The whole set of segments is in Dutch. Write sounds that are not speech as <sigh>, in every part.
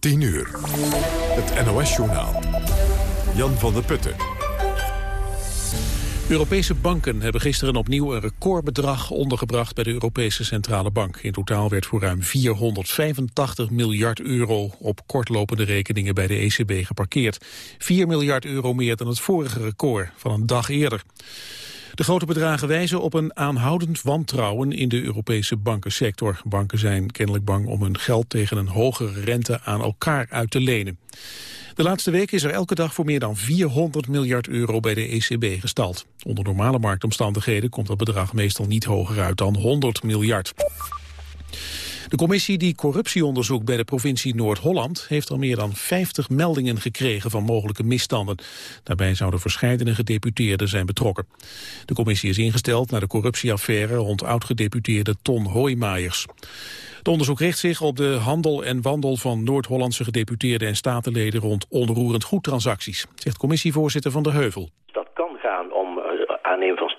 10 uur. Het NOS-journaal. Jan van der Putten. Europese banken hebben gisteren opnieuw een recordbedrag ondergebracht bij de Europese Centrale Bank. In totaal werd voor ruim 485 miljard euro op kortlopende rekeningen bij de ECB geparkeerd. 4 miljard euro meer dan het vorige record van een dag eerder. De grote bedragen wijzen op een aanhoudend wantrouwen in de Europese bankensector. Banken zijn kennelijk bang om hun geld tegen een hogere rente aan elkaar uit te lenen. De laatste week is er elke dag voor meer dan 400 miljard euro bij de ECB gestald. Onder normale marktomstandigheden komt dat bedrag meestal niet hoger uit dan 100 miljard. De commissie die corruptie onderzoekt bij de provincie Noord-Holland... heeft al meer dan 50 meldingen gekregen van mogelijke misstanden. Daarbij zouden verscheidene gedeputeerden zijn betrokken. De commissie is ingesteld naar de corruptieaffaire... rond oud-gedeputeerde Ton Hoijmaijers. Het onderzoek richt zich op de handel en wandel van Noord-Hollandse gedeputeerden en statenleden rond onroerend goedtransacties, zegt commissievoorzitter Van der Heuvel aannemen van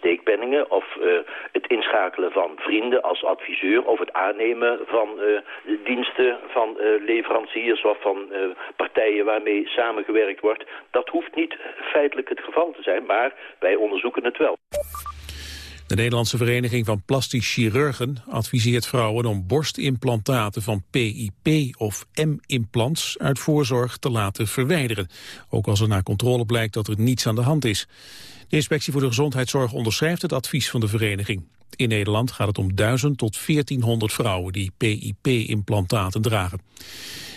of uh, het inschakelen van vrienden als adviseur of het aannemen van de diensten van uh, leveranciers of van partijen waarmee samengewerkt wordt. Dat hoeft niet feitelijk het geval te zijn, maar wij onderzoeken het wel. De Nederlandse Vereniging van Plastisch Chirurgen adviseert vrouwen om borstimplantaten van PIP of M-implants uit voorzorg te laten verwijderen. Ook als er na controle blijkt dat er niets aan de hand is. De Inspectie voor de Gezondheidszorg onderschrijft het advies van de vereniging. In Nederland gaat het om 1000 tot 1400 vrouwen die PIP-implantaten dragen.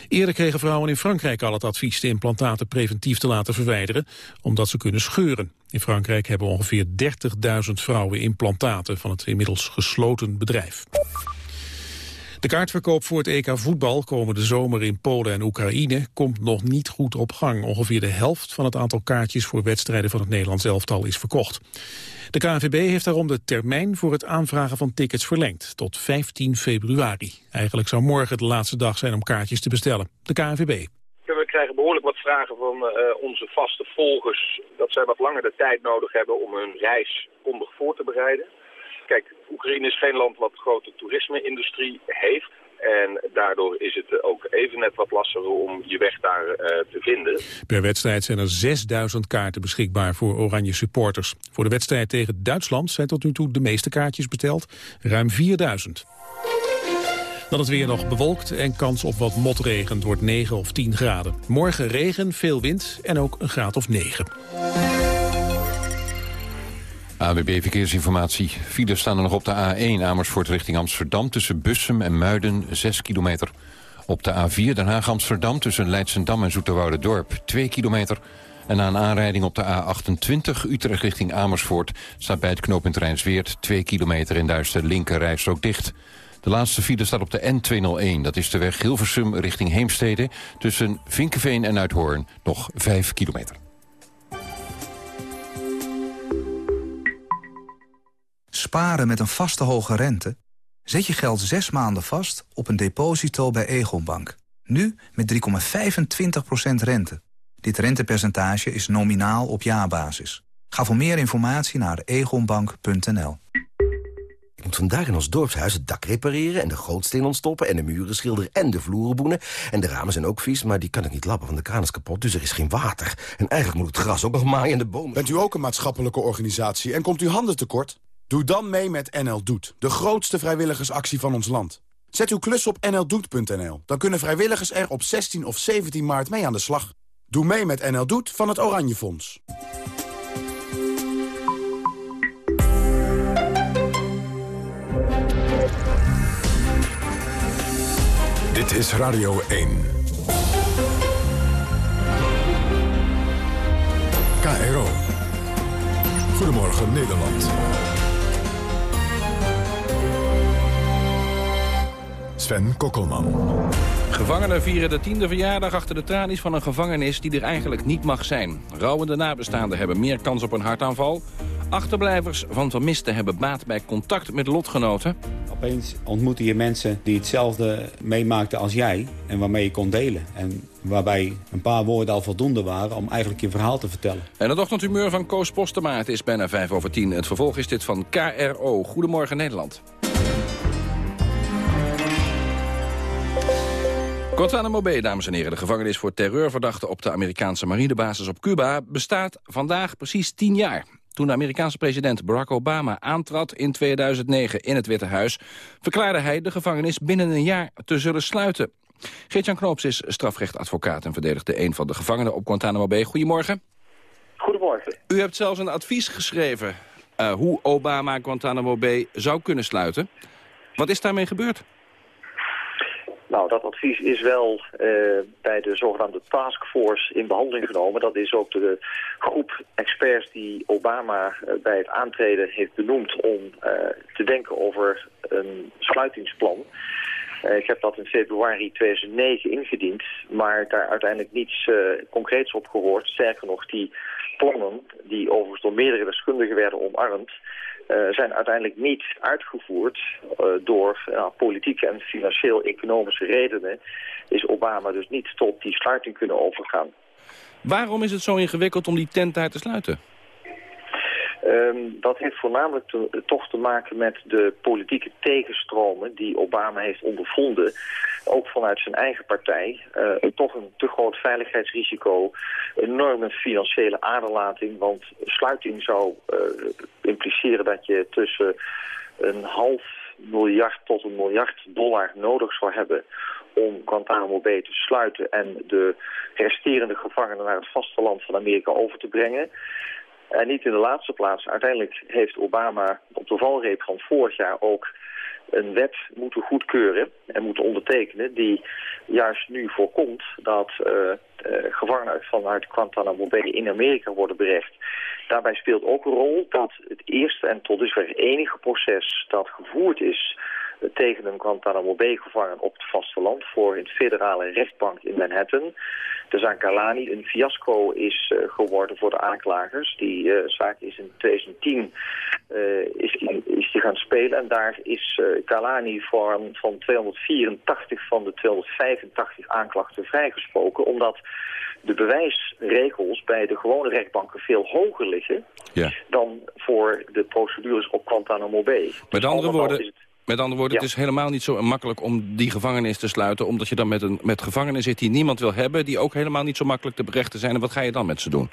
Eerder kregen vrouwen in Frankrijk al het advies de implantaten preventief te laten verwijderen, omdat ze kunnen scheuren. In Frankrijk hebben ongeveer 30.000 vrouwen implantaten van het inmiddels gesloten bedrijf. De kaartverkoop voor het EK voetbal komende zomer in Polen en Oekraïne komt nog niet goed op gang. Ongeveer de helft van het aantal kaartjes voor wedstrijden van het Nederlands elftal is verkocht. De KNVB heeft daarom de termijn voor het aanvragen van tickets verlengd tot 15 februari. Eigenlijk zou morgen de laatste dag zijn om kaartjes te bestellen. De KNVB. We krijgen behoorlijk wat vragen van uh, onze vaste volgers dat zij wat langer de tijd nodig hebben om hun reis kondig voor te bereiden. Kijk, Oekraïne is geen land wat grote toerisme-industrie heeft. En daardoor is het ook even net wat lastiger om je weg daar uh, te vinden. Per wedstrijd zijn er 6000 kaarten beschikbaar voor oranje supporters. Voor de wedstrijd tegen Duitsland zijn tot nu toe de meeste kaartjes besteld. Ruim 4000. Dan het weer nog bewolkt en kans op wat motregen. Wordt 9 of 10 graden. Morgen regen, veel wind en ook een graad of 9. AWB Verkeersinformatie. Files staan er nog op de A1 Amersfoort richting Amsterdam... tussen Bussum en Muiden, 6 kilometer. Op de A4 Den Haag-Amsterdam tussen Leidsendam en Dorp 2 kilometer. En na een aanrijding op de A28 Utrecht richting Amersfoort... staat bij het knooppunt Rijnsweert 2 kilometer... in de linker rijstrook dicht. De laatste file staat op de N201. Dat is de weg Hilversum richting Heemstede... tussen Vinkenveen en Uithoorn, nog 5 kilometer. Sparen met een vaste hoge rente? Zet je geld zes maanden vast op een deposito bij Egonbank. Nu met 3,25% rente. Dit rentepercentage is nominaal op jaarbasis. Ga voor meer informatie naar egonbank.nl. Ik moet vandaag in ons dorpshuis het dak repareren... en de gootsteen ontstoppen en de muren schilderen en de vloeren boenen. En de ramen zijn ook vies, maar die kan ik niet lappen, want de kraan is kapot. Dus er is geen water. En eigenlijk moet het gras ook nog maaien en de bomen... Bent u ook een maatschappelijke organisatie en komt u handen tekort? Doe dan mee met NL Doet, de grootste vrijwilligersactie van ons land. Zet uw klus op nldoet.nl. Dan kunnen vrijwilligers er op 16 of 17 maart mee aan de slag. Doe mee met NL Doet van het Oranje Fonds. Dit is Radio 1. KRO. Goedemorgen Nederland. Sven Kokkelman. Gevangenen vieren de tiende verjaardag achter de tralies van een gevangenis die er eigenlijk niet mag zijn. Rouwende nabestaanden hebben meer kans op een hartaanval. Achterblijvers van vermisten hebben baat bij contact met lotgenoten. Opeens ontmoette je mensen die hetzelfde meemaakten als jij en waarmee je kon delen. En waarbij een paar woorden al voldoende waren om eigenlijk je verhaal te vertellen. En het ochtendhumeur van Koos Postema. Het is bijna vijf over tien. Het vervolg is dit van KRO. Goedemorgen Nederland. Guantanamo Bay, dames en heren, de gevangenis voor terreurverdachten op de Amerikaanse marinebasis op Cuba, bestaat vandaag precies tien jaar. Toen de Amerikaanse president Barack Obama aantrad in 2009 in het Witte Huis... verklaarde hij de gevangenis binnen een jaar te zullen sluiten. Geert-Jan Knoops is strafrechtadvocaat en verdedigde een van de gevangenen op Guantanamo Bay. Goedemorgen. Goedemorgen. U hebt zelfs een advies geschreven uh, hoe Obama Guantanamo Bay zou kunnen sluiten. Wat is daarmee gebeurd? Nou, dat advies is wel uh, bij de zogenaamde taskforce in behandeling genomen. Dat is ook de groep experts die Obama uh, bij het aantreden heeft benoemd om uh, te denken over een sluitingsplan. ik heb dat in februari 2009 ingediend, maar daar uiteindelijk niets concreets op gehoord. Sterker nog, die plannen, die overigens door meerdere deskundigen werden omarmd, uh, zijn uiteindelijk niet uitgevoerd uh, door uh, politieke en financieel-economische redenen. Is Obama dus niet tot die sluiting kunnen overgaan. Waarom is het zo ingewikkeld om die tent daar te sluiten? Um, dat heeft voornamelijk te, toch te maken met de politieke tegenstromen die Obama heeft ondervonden. Ook vanuit zijn eigen partij. Uh, toch een te groot veiligheidsrisico. Enorme financiële aderlating. Want sluiting zou uh, impliceren dat je tussen een half miljard tot een miljard dollar nodig zou hebben om Guantanamo Bay te sluiten en de resterende gevangenen naar het vasteland van Amerika over te brengen. En niet in de laatste plaats, uiteindelijk heeft Obama op de valreep van vorig jaar ook een wet moeten goedkeuren en moeten ondertekenen... die juist nu voorkomt dat uh, gevangenen vanuit Guantanamo Bay in Amerika worden berecht. Daarbij speelt ook een rol dat het eerste en tot dusver enige proces dat gevoerd is tegen een Guantanamo Bay gevangen op het vasteland voor een federale rechtbank in Manhattan. De zaak Galani een fiasco is uh, geworden voor de aanklagers. Die uh, zaak is in 2010 uh, is, die, is die gaan spelen en daar is Galani van, van 284 van de 285 aanklachten vrijgesproken omdat de bewijsregels bij de gewone rechtbanken veel hoger liggen ja. dan voor de procedures op Guantanamo Bay. Met andere woorden, met andere woorden, ja. het is helemaal niet zo makkelijk om die gevangenis te sluiten... omdat je dan met, een, met gevangenen zit die niemand wil hebben... die ook helemaal niet zo makkelijk te berechten zijn. En wat ga je dan met ze doen?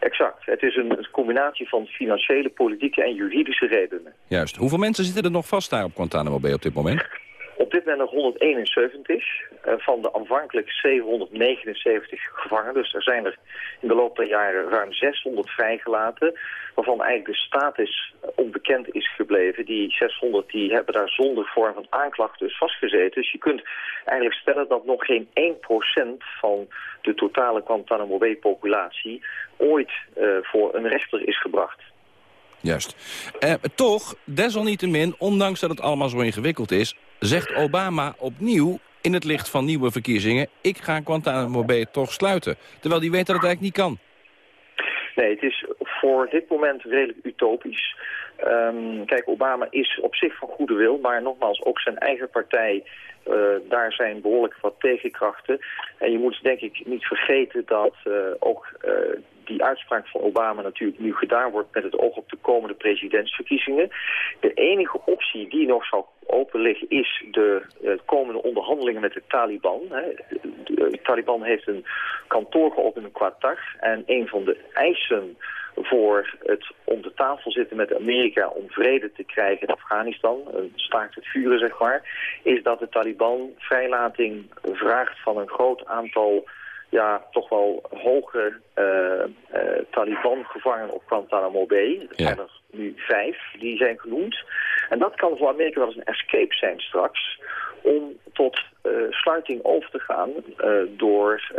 Exact. Het is een combinatie van financiële, politieke en juridische redenen. Juist. Hoeveel mensen zitten er nog vast daar op Guantanamo Bay op dit moment? Op dit moment nog 171 uh, van de aanvankelijk 779 gevangenen. Dus er zijn er in de loop der jaren ruim 600 vrijgelaten. Waarvan eigenlijk de status onbekend is gebleven. Die 600 die hebben daar zonder vorm van aanklacht dus vastgezeten. Dus je kunt eigenlijk stellen dat nog geen 1% van de totale Guantanamo Bay populatie ooit uh, voor een rechter is gebracht. Juist. Uh, toch, desalniettemin, ondanks dat het allemaal zo ingewikkeld is... zegt Obama opnieuw in het licht van nieuwe verkiezingen... ik ga Guantanamo Bay toch sluiten. Terwijl die weet dat het eigenlijk niet kan. Nee, het is voor dit moment redelijk utopisch. Um, kijk, Obama is op zich van goede wil, maar nogmaals, ook zijn eigen partij, uh, daar zijn behoorlijk wat tegenkrachten. En je moet denk ik niet vergeten dat uh, ook uh, die uitspraak van Obama natuurlijk nu gedaan wordt met het oog op de komende presidentsverkiezingen. De enige optie die nog zou open is de uh, komende onderhandelingen met de Taliban. Hè. De Taliban heeft een kantoor geopend in Qatar en een van de eisen voor het om de tafel zitten met Amerika om vrede te krijgen in Afghanistan, een staakt het vuren zeg maar, is dat de Taliban vrijlating vraagt van een groot aantal ja, toch wel hoge uh, uh, Taliban-gevangenen op Guantanamo Bay. Er zijn er nu vijf, die zijn genoemd. En dat kan voor Amerika wel eens een escape zijn straks om tot uh, sluiting over te gaan door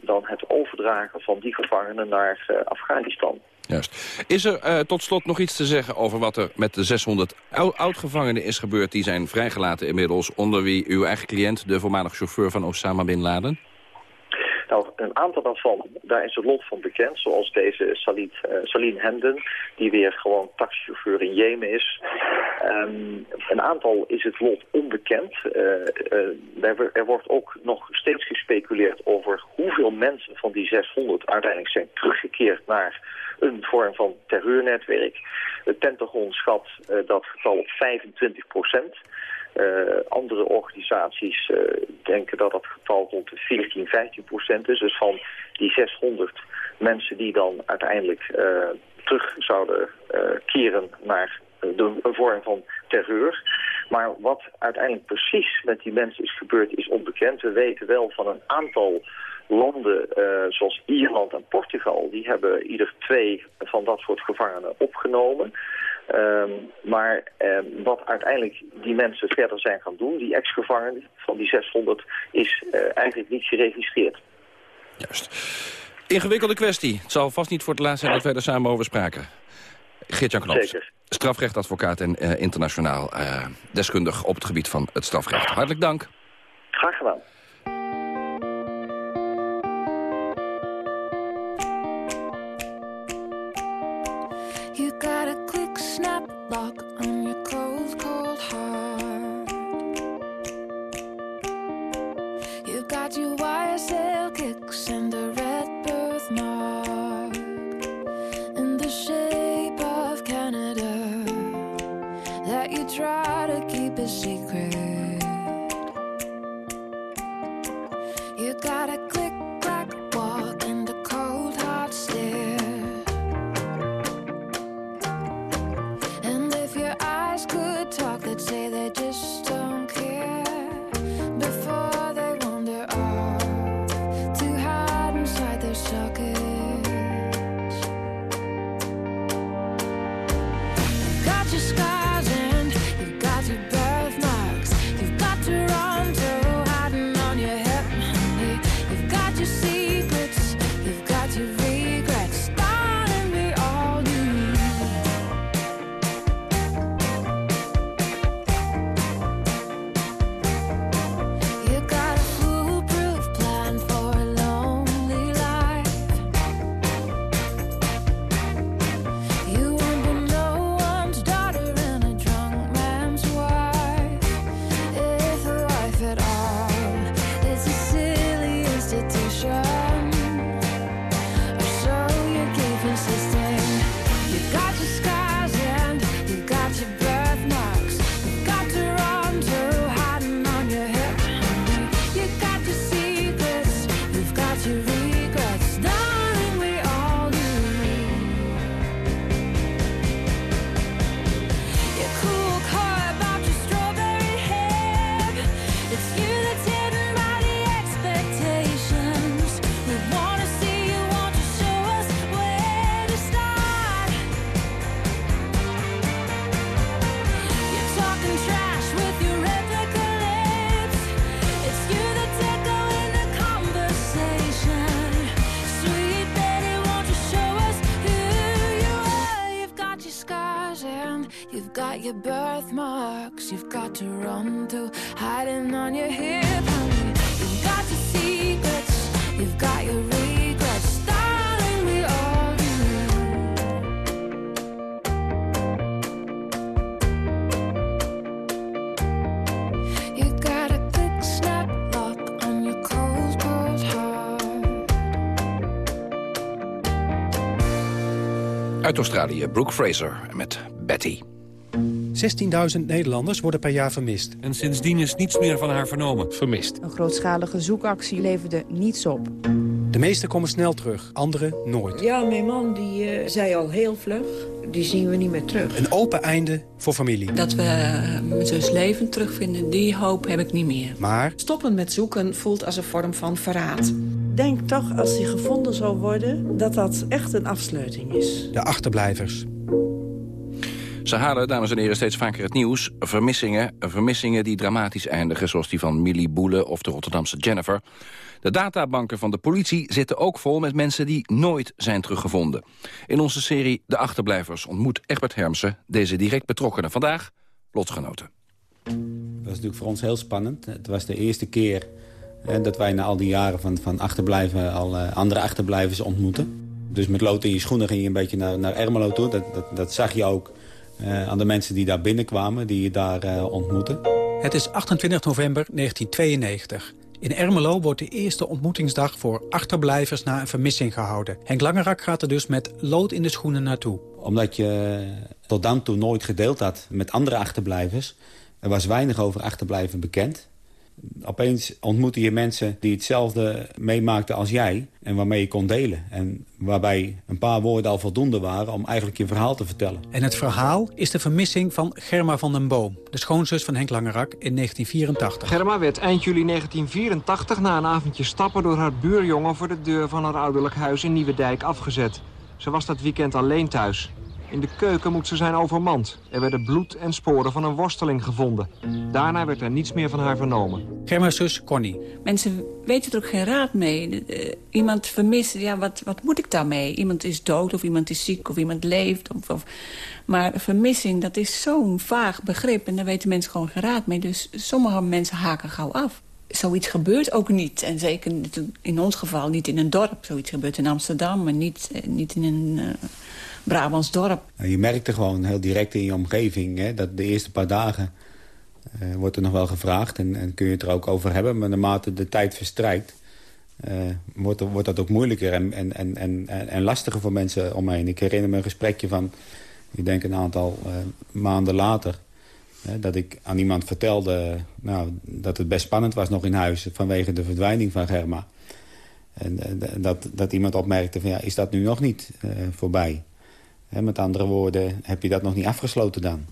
dan het overdragen van die gevangenen naar Afghanistan. Juist. Is er tot slot nog iets te zeggen over wat er met de 600 oud-gevangenen is gebeurd... die zijn vrijgelaten inmiddels, onder wie uw eigen cliënt... de voormalig chauffeur van Osama Bin Laden? Nou, een aantal daarvan, daar is het lot van bekend. Zoals deze Salit, uh, Saline Hemden, die weer gewoon taxichauffeur in Jemen is. Um, een aantal is het lot onbekend. Uh, uh, er, er, wordt ook nog steeds gespeculeerd over hoeveel mensen van die 600 uiteindelijk zijn teruggekeerd naar een vorm van terreurnetwerk. Het Pentagon schat dat getal op 25 procent. Andere organisaties denken dat dat getal rond de 14, 15 procent is. Dus van die 600 mensen die dan uiteindelijk terug zouden keren naar de, een vorm van terreur. Maar wat uiteindelijk precies met die mensen is gebeurd is onbekend. We weten wel van een aantal landen zoals Ierland en Portugal... die hebben ieder twee van dat soort gevangenen opgenomen. Um, maar um, wat uiteindelijk die mensen verder zijn gaan doen... die ex-gevangenen van die 600 is uh, eigenlijk niet geregistreerd. Juist. Ingewikkelde kwestie. Het zal vast niet voor het laatst zijn dat wij er samen over spraken. Geert-Jan Knops, strafrechtadvocaat en uh, internationaal uh, deskundig op het gebied van het strafrecht. Hartelijk dank. Graag gedaan. gotta go. And you've got your birthmarks. You've got Toronto hiding on your hip, honey. You've got your secrets, you've got your Uit Australië, Brooke Fraser met Betty. 16.000 Nederlanders worden per jaar vermist. En sindsdien is niets meer van haar vernomen. Vermist. Een grootschalige zoekactie leverde niets op. De meesten komen snel terug, anderen nooit. Ja, mijn man die eh, zei al heel vlug, die zien we niet meer terug. Een open einde voor familie. Dat we eh, mijn zus levend terugvinden, die hoop heb ik niet meer. Maar Stoppen met zoeken voelt als een vorm van verraad. denk toch, als hij gevonden zou worden, dat dat echt een afsluiting is. de achterblijvers. Ze halen, dames en heren, steeds vaker het nieuws. Vermissingen, vermissingen die dramatisch eindigen... zoals die van Millie Boele of de Rotterdamse Jennifer. De databanken van de politie zitten ook vol met mensen... die nooit zijn teruggevonden. In onze serie De Achterblijvers ontmoet Egbert Hermsen... deze direct betrokkenen. Vandaag lotgenoten. Dat was natuurlijk voor ons heel spannend. Het was de eerste keer hè, dat wij na al die jaren van, van achterblijven... al eh, andere achterblijvers ontmoeten. Dus met lood in je schoenen ging je een beetje naar, naar Ermelo toe. Dat, dat, zag je ook aan de mensen die daar binnenkwamen, die je daar uh, ontmoette. Het is 28 november 1992. In Ermelo wordt de eerste ontmoetingsdag voor achterblijvers na een vermissing gehouden. Henk Langerak gaat er dus met lood in de schoenen naartoe. Omdat je tot dan toe nooit gedeeld had met andere achterblijvers... Er was weinig over achterblijven bekend. Opeens ontmoette je mensen die hetzelfde meemaakten als jij... en waarmee je kon delen. En waarbij een paar woorden al voldoende waren om eigenlijk je verhaal te vertellen. En het verhaal is de vermissing van Germa van den Boom... de schoonzus van Henk Langerak in 1984. Germa werd eind juli 1984 na een avondje stappen... door haar buurjongen voor de deur van haar ouderlijk huis in Nieuwedijk afgezet. Ze was dat weekend alleen thuis. In de keuken moet ze zijn overmand. Er werden bloed en sporen van een worsteling gevonden. Daarna werd er niets meer van haar vernomen. Germa's zus Connie. Mensen weten er ook geen raad mee. Uh, iemand vermist, ja, wat, wat moet ik daarmee? Iemand is dood of iemand is ziek of iemand leeft. Of, of... Maar vermissing, dat is zo'n vaag begrip. En daar weten mensen gewoon geen raad mee. Dus sommige mensen haken gauw af zoiets gebeurt ook niet. En zeker in ons geval niet in een dorp. Zoiets gebeurt in Amsterdam, maar niet, eh, niet in een uh, Brabants dorp. Je merkte gewoon heel direct in je omgeving... Hè, dat de eerste paar dagen uh, wordt er nog wel gevraagd... En, kun je het er ook over hebben. Maar naarmate de tijd verstrijkt... wordt, wordt dat ook moeilijker en, en, en, en, lastiger voor mensen omheen. Ik herinner me een gesprekje van... ik denk een aantal maanden later dat ik aan iemand vertelde nou, dat het best spannend was nog in huis... vanwege de verdwijning van Germa. En dat, dat iemand opmerkte van ja, is dat nu nog niet uh, met andere woorden, heb je dat nog niet afgesloten dan?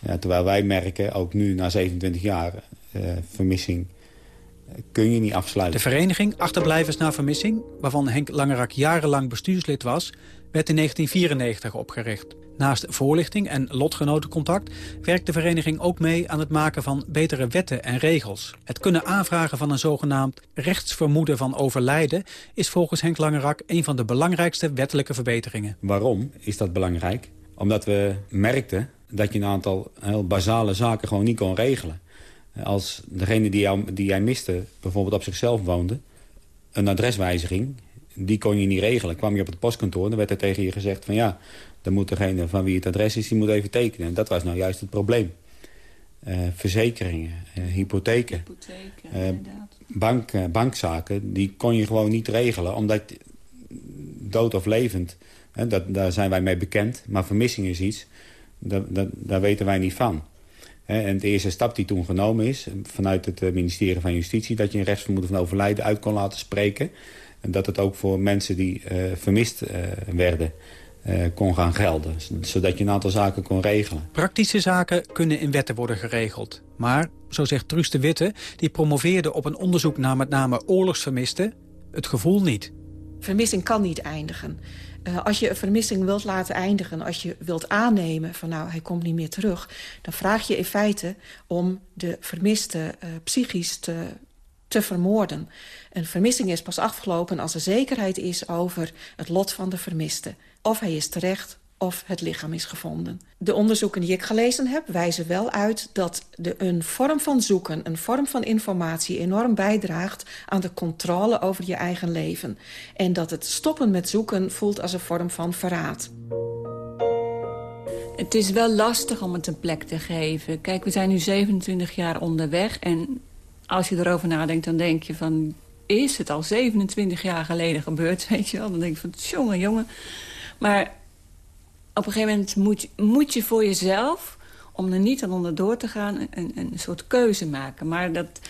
Ja, terwijl wij merken, ook nu na 27 jaar uh, vermissing... kun je niet afsluiten. De vereniging Achterblijvers na Vermissing... waarvan Henk Langerak jarenlang bestuurslid was... werd in 1994 opgericht. Naast voorlichting en lotgenotencontact werkt de vereniging ook mee aan het maken van betere wetten en regels. Het kunnen aanvragen van een zogenaamd rechtsvermoeden van overlijden is volgens Henk Langerak een van de belangrijkste wettelijke verbeteringen. Waarom is dat belangrijk? Omdat we merkten dat je een aantal heel basale zaken gewoon niet kon regelen. Als degene die, jou, die jij miste bijvoorbeeld op zichzelf woonde, een adreswijziging, die kon je niet regelen. Kwam je op het postkantoor, dan werd er tegen je gezegd van ja, dan moet degene van wie het adres is, die moet even tekenen. En dat was nou juist het probleem. Uh, verzekeringen, uh, hypotheken, hypotheken uh, bank, bankzaken, die kon je gewoon niet regelen. Omdat dood of levend, dat, daar zijn wij mee bekend. Maar vermissing is iets, dat, dat, daar weten wij niet van. En de eerste stap die toen genomen is, vanuit het ministerie van Justitie... dat je een rechtsvermoeden van overlijden uit kon laten spreken. En dat het ook voor mensen die vermist werden uh, kon gaan gelden. Zodat je een aantal zaken kon regelen. Praktische zaken kunnen in wetten worden geregeld. Maar, zo zegt Truus de Witte, die promoveerde op een onderzoek naar met name oorlogsvermisten, het gevoel niet. Vermissing kan niet eindigen. Uh, als je een vermissing wilt laten eindigen, als je wilt aannemen van nou, hij komt niet meer terug, dan vraag je in feite om de vermiste uh, psychisch te, te vermoorden. Een vermissing is pas afgelopen als er zekerheid is over het lot van de vermiste. Of hij is terecht of het lichaam is gevonden. De onderzoeken die ik gelezen heb wijzen wel uit dat de, een vorm van zoeken, een vorm van informatie enorm bijdraagt aan de controle over je eigen leven. En dat het stoppen met zoeken voelt als een vorm van verraad. Het is wel lastig om het een plek te geven. Kijk, we zijn nu 27 jaar onderweg en als je erover nadenkt, dan denk je van... is het al 27 jaar geleden gebeurd, <laughs> weet je wel? Dan denk je van, jongen, jongen. Maar op een gegeven moment moet, moet je voor jezelf... om er niet aan onderdoor te gaan, een, een soort keuze maken. Maar dat,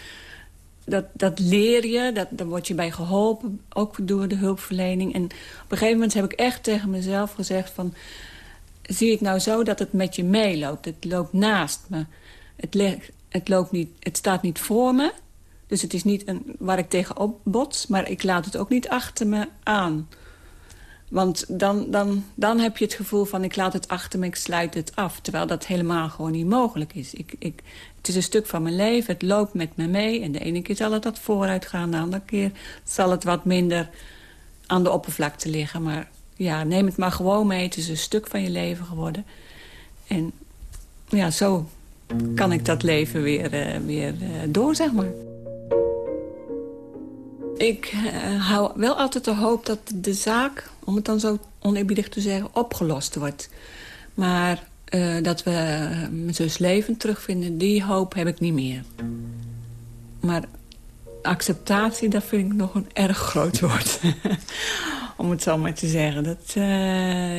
dat, dat leer je, dat, daar word je bij geholpen, ook door de hulpverlening. En op een gegeven moment heb ik echt tegen mezelf gezegd van... zie het nou zo dat het met je meeloopt. Het loopt naast me. Het, het, loopt niet, het staat niet voor me. Dus het is niet een, waar ik tegenop bots, maar ik laat het ook niet achter me aan. Want dan, dan, dan heb je het gevoel van ik laat het achter me, ik sluit het af. Terwijl dat helemaal gewoon niet mogelijk is. Ik, ik, het is een stuk van mijn leven, het loopt met me mee. En de ene keer zal het wat vooruit gaan, de andere keer zal het wat minder aan de oppervlakte liggen. Maar ja, neem het maar gewoon mee. Het is een stuk van je leven geworden. En ja, zo kan ik dat leven weer, uh, weer uh, door, zeg maar. Ik uh, hou wel altijd de hoop dat de zaak, om het dan zo oneerbiedig te zeggen, opgelost wordt. Maar dat we mijn zus levend terugvinden, die hoop heb ik niet meer. Maar acceptatie, dat vind ik nog een erg groot woord. <laughs> om het zo maar te zeggen. Dat,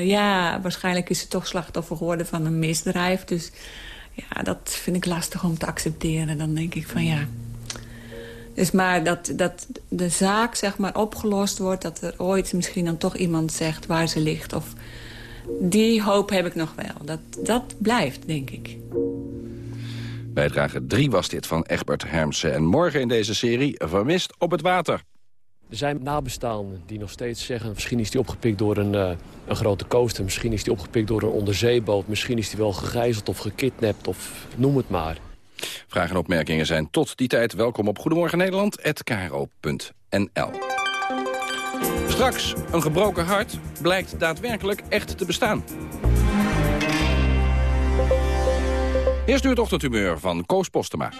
ja, waarschijnlijk is ze toch slachtoffer geworden van een misdrijf. Dus Ja, dat vind ik lastig om te accepteren. Dan denk ik van ja... Dus maar dat, dat de zaak zeg maar opgelost wordt... dat er ooit misschien dan toch iemand zegt waar ze ligt. Of die hoop heb ik nog wel. Dat, dat blijft, denk ik. Bijdrage 3 was dit van Egbert Hermsen. En morgen in deze serie Vermist op het water. Er zijn nabestaanden die nog steeds zeggen... misschien is die opgepikt door een, uh, een grote coaster... misschien is die opgepikt door een onderzeeboot... misschien is die wel gegijzeld of gekidnapt of noem het maar. Vragen en opmerkingen zijn tot die tijd welkom op Goedemorgen Nederland@kro.nl. Straks, een gebroken hart blijkt daadwerkelijk echt te bestaan. Eerst nu het ochtendhumeur van Koos Postema.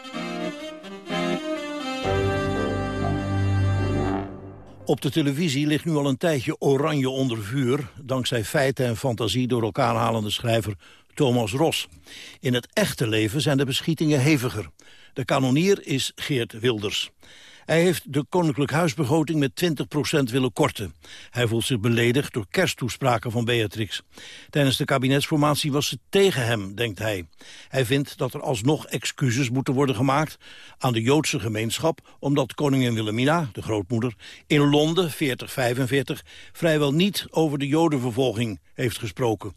Op de televisie ligt nu al een tijdje oranje onder vuur... dankzij feiten en fantasie door elkaar halende schrijver Thomas Ros. In het echte leven zijn de beschietingen heviger. De kanonier is Geert Wilders. Hij heeft de koninklijk huisbegroting met 20% willen korten. Hij voelt zich beledigd door kersttoespraken van Beatrix. Tijdens de kabinetsformatie was ze tegen hem, denkt hij. Hij vindt dat er alsnog excuses moeten worden gemaakt aan de Joodse gemeenschap... omdat koningin Wilhelmina, de grootmoeder, in Londen 1445 vrijwel niet over de jodenvervolging heeft gesproken.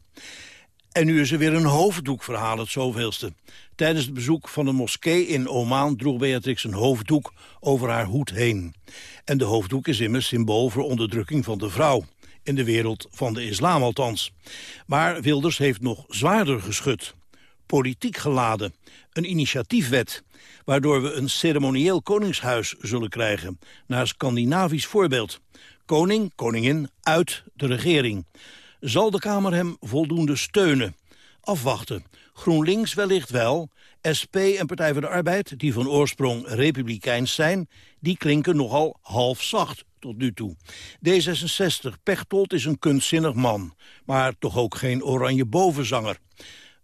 En nu is er weer een hoofddoekverhaal, het zoveelste. Tijdens het bezoek van een moskee in Oman droeg Beatrix een hoofddoek over haar hoed heen. En de hoofddoek is immers symbool voor onderdrukking van de vrouw. In de wereld van de islam althans. Maar Wilders heeft nog zwaarder geschud. Politiek geladen. Een initiatiefwet. Waardoor we een ceremonieel koningshuis zullen krijgen. Naar Scandinavisch voorbeeld. Koning, koningin, uit de regering. Zal de Kamer hem voldoende steunen? Afwachten. GroenLinks wellicht wel. SP en Partij voor de Arbeid, die van oorsprong republikeins zijn... die klinken nogal half zacht tot nu toe. D66, Pechtold is een kunstzinnig man, maar toch ook geen oranje bovenzanger.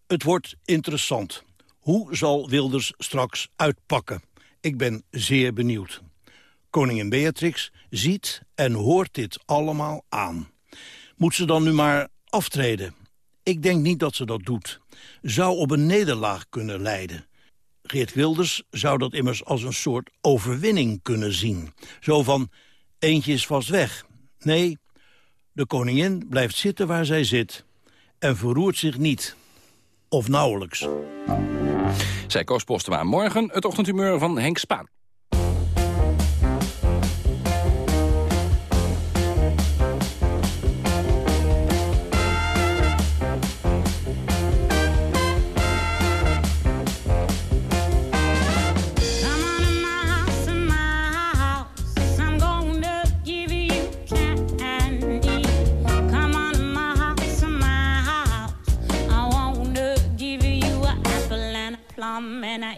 Het wordt interessant. Hoe zal Wilders straks uitpakken? Ik ben zeer benieuwd. Koningin Beatrix ziet en hoort dit allemaal aan. Moet ze dan nu maar aftreden? Ik denk niet dat ze dat doet. Zou op een nederlaag kunnen leiden. Geert Wilders zou dat immers als een soort overwinning kunnen zien. Zo van, eentje is vast weg. Nee, de koningin blijft zitten waar zij zit... en verroert zich niet. Of nauwelijks. Zij Koos Postema. Morgen het ochtendhumeur van Henk Spaan.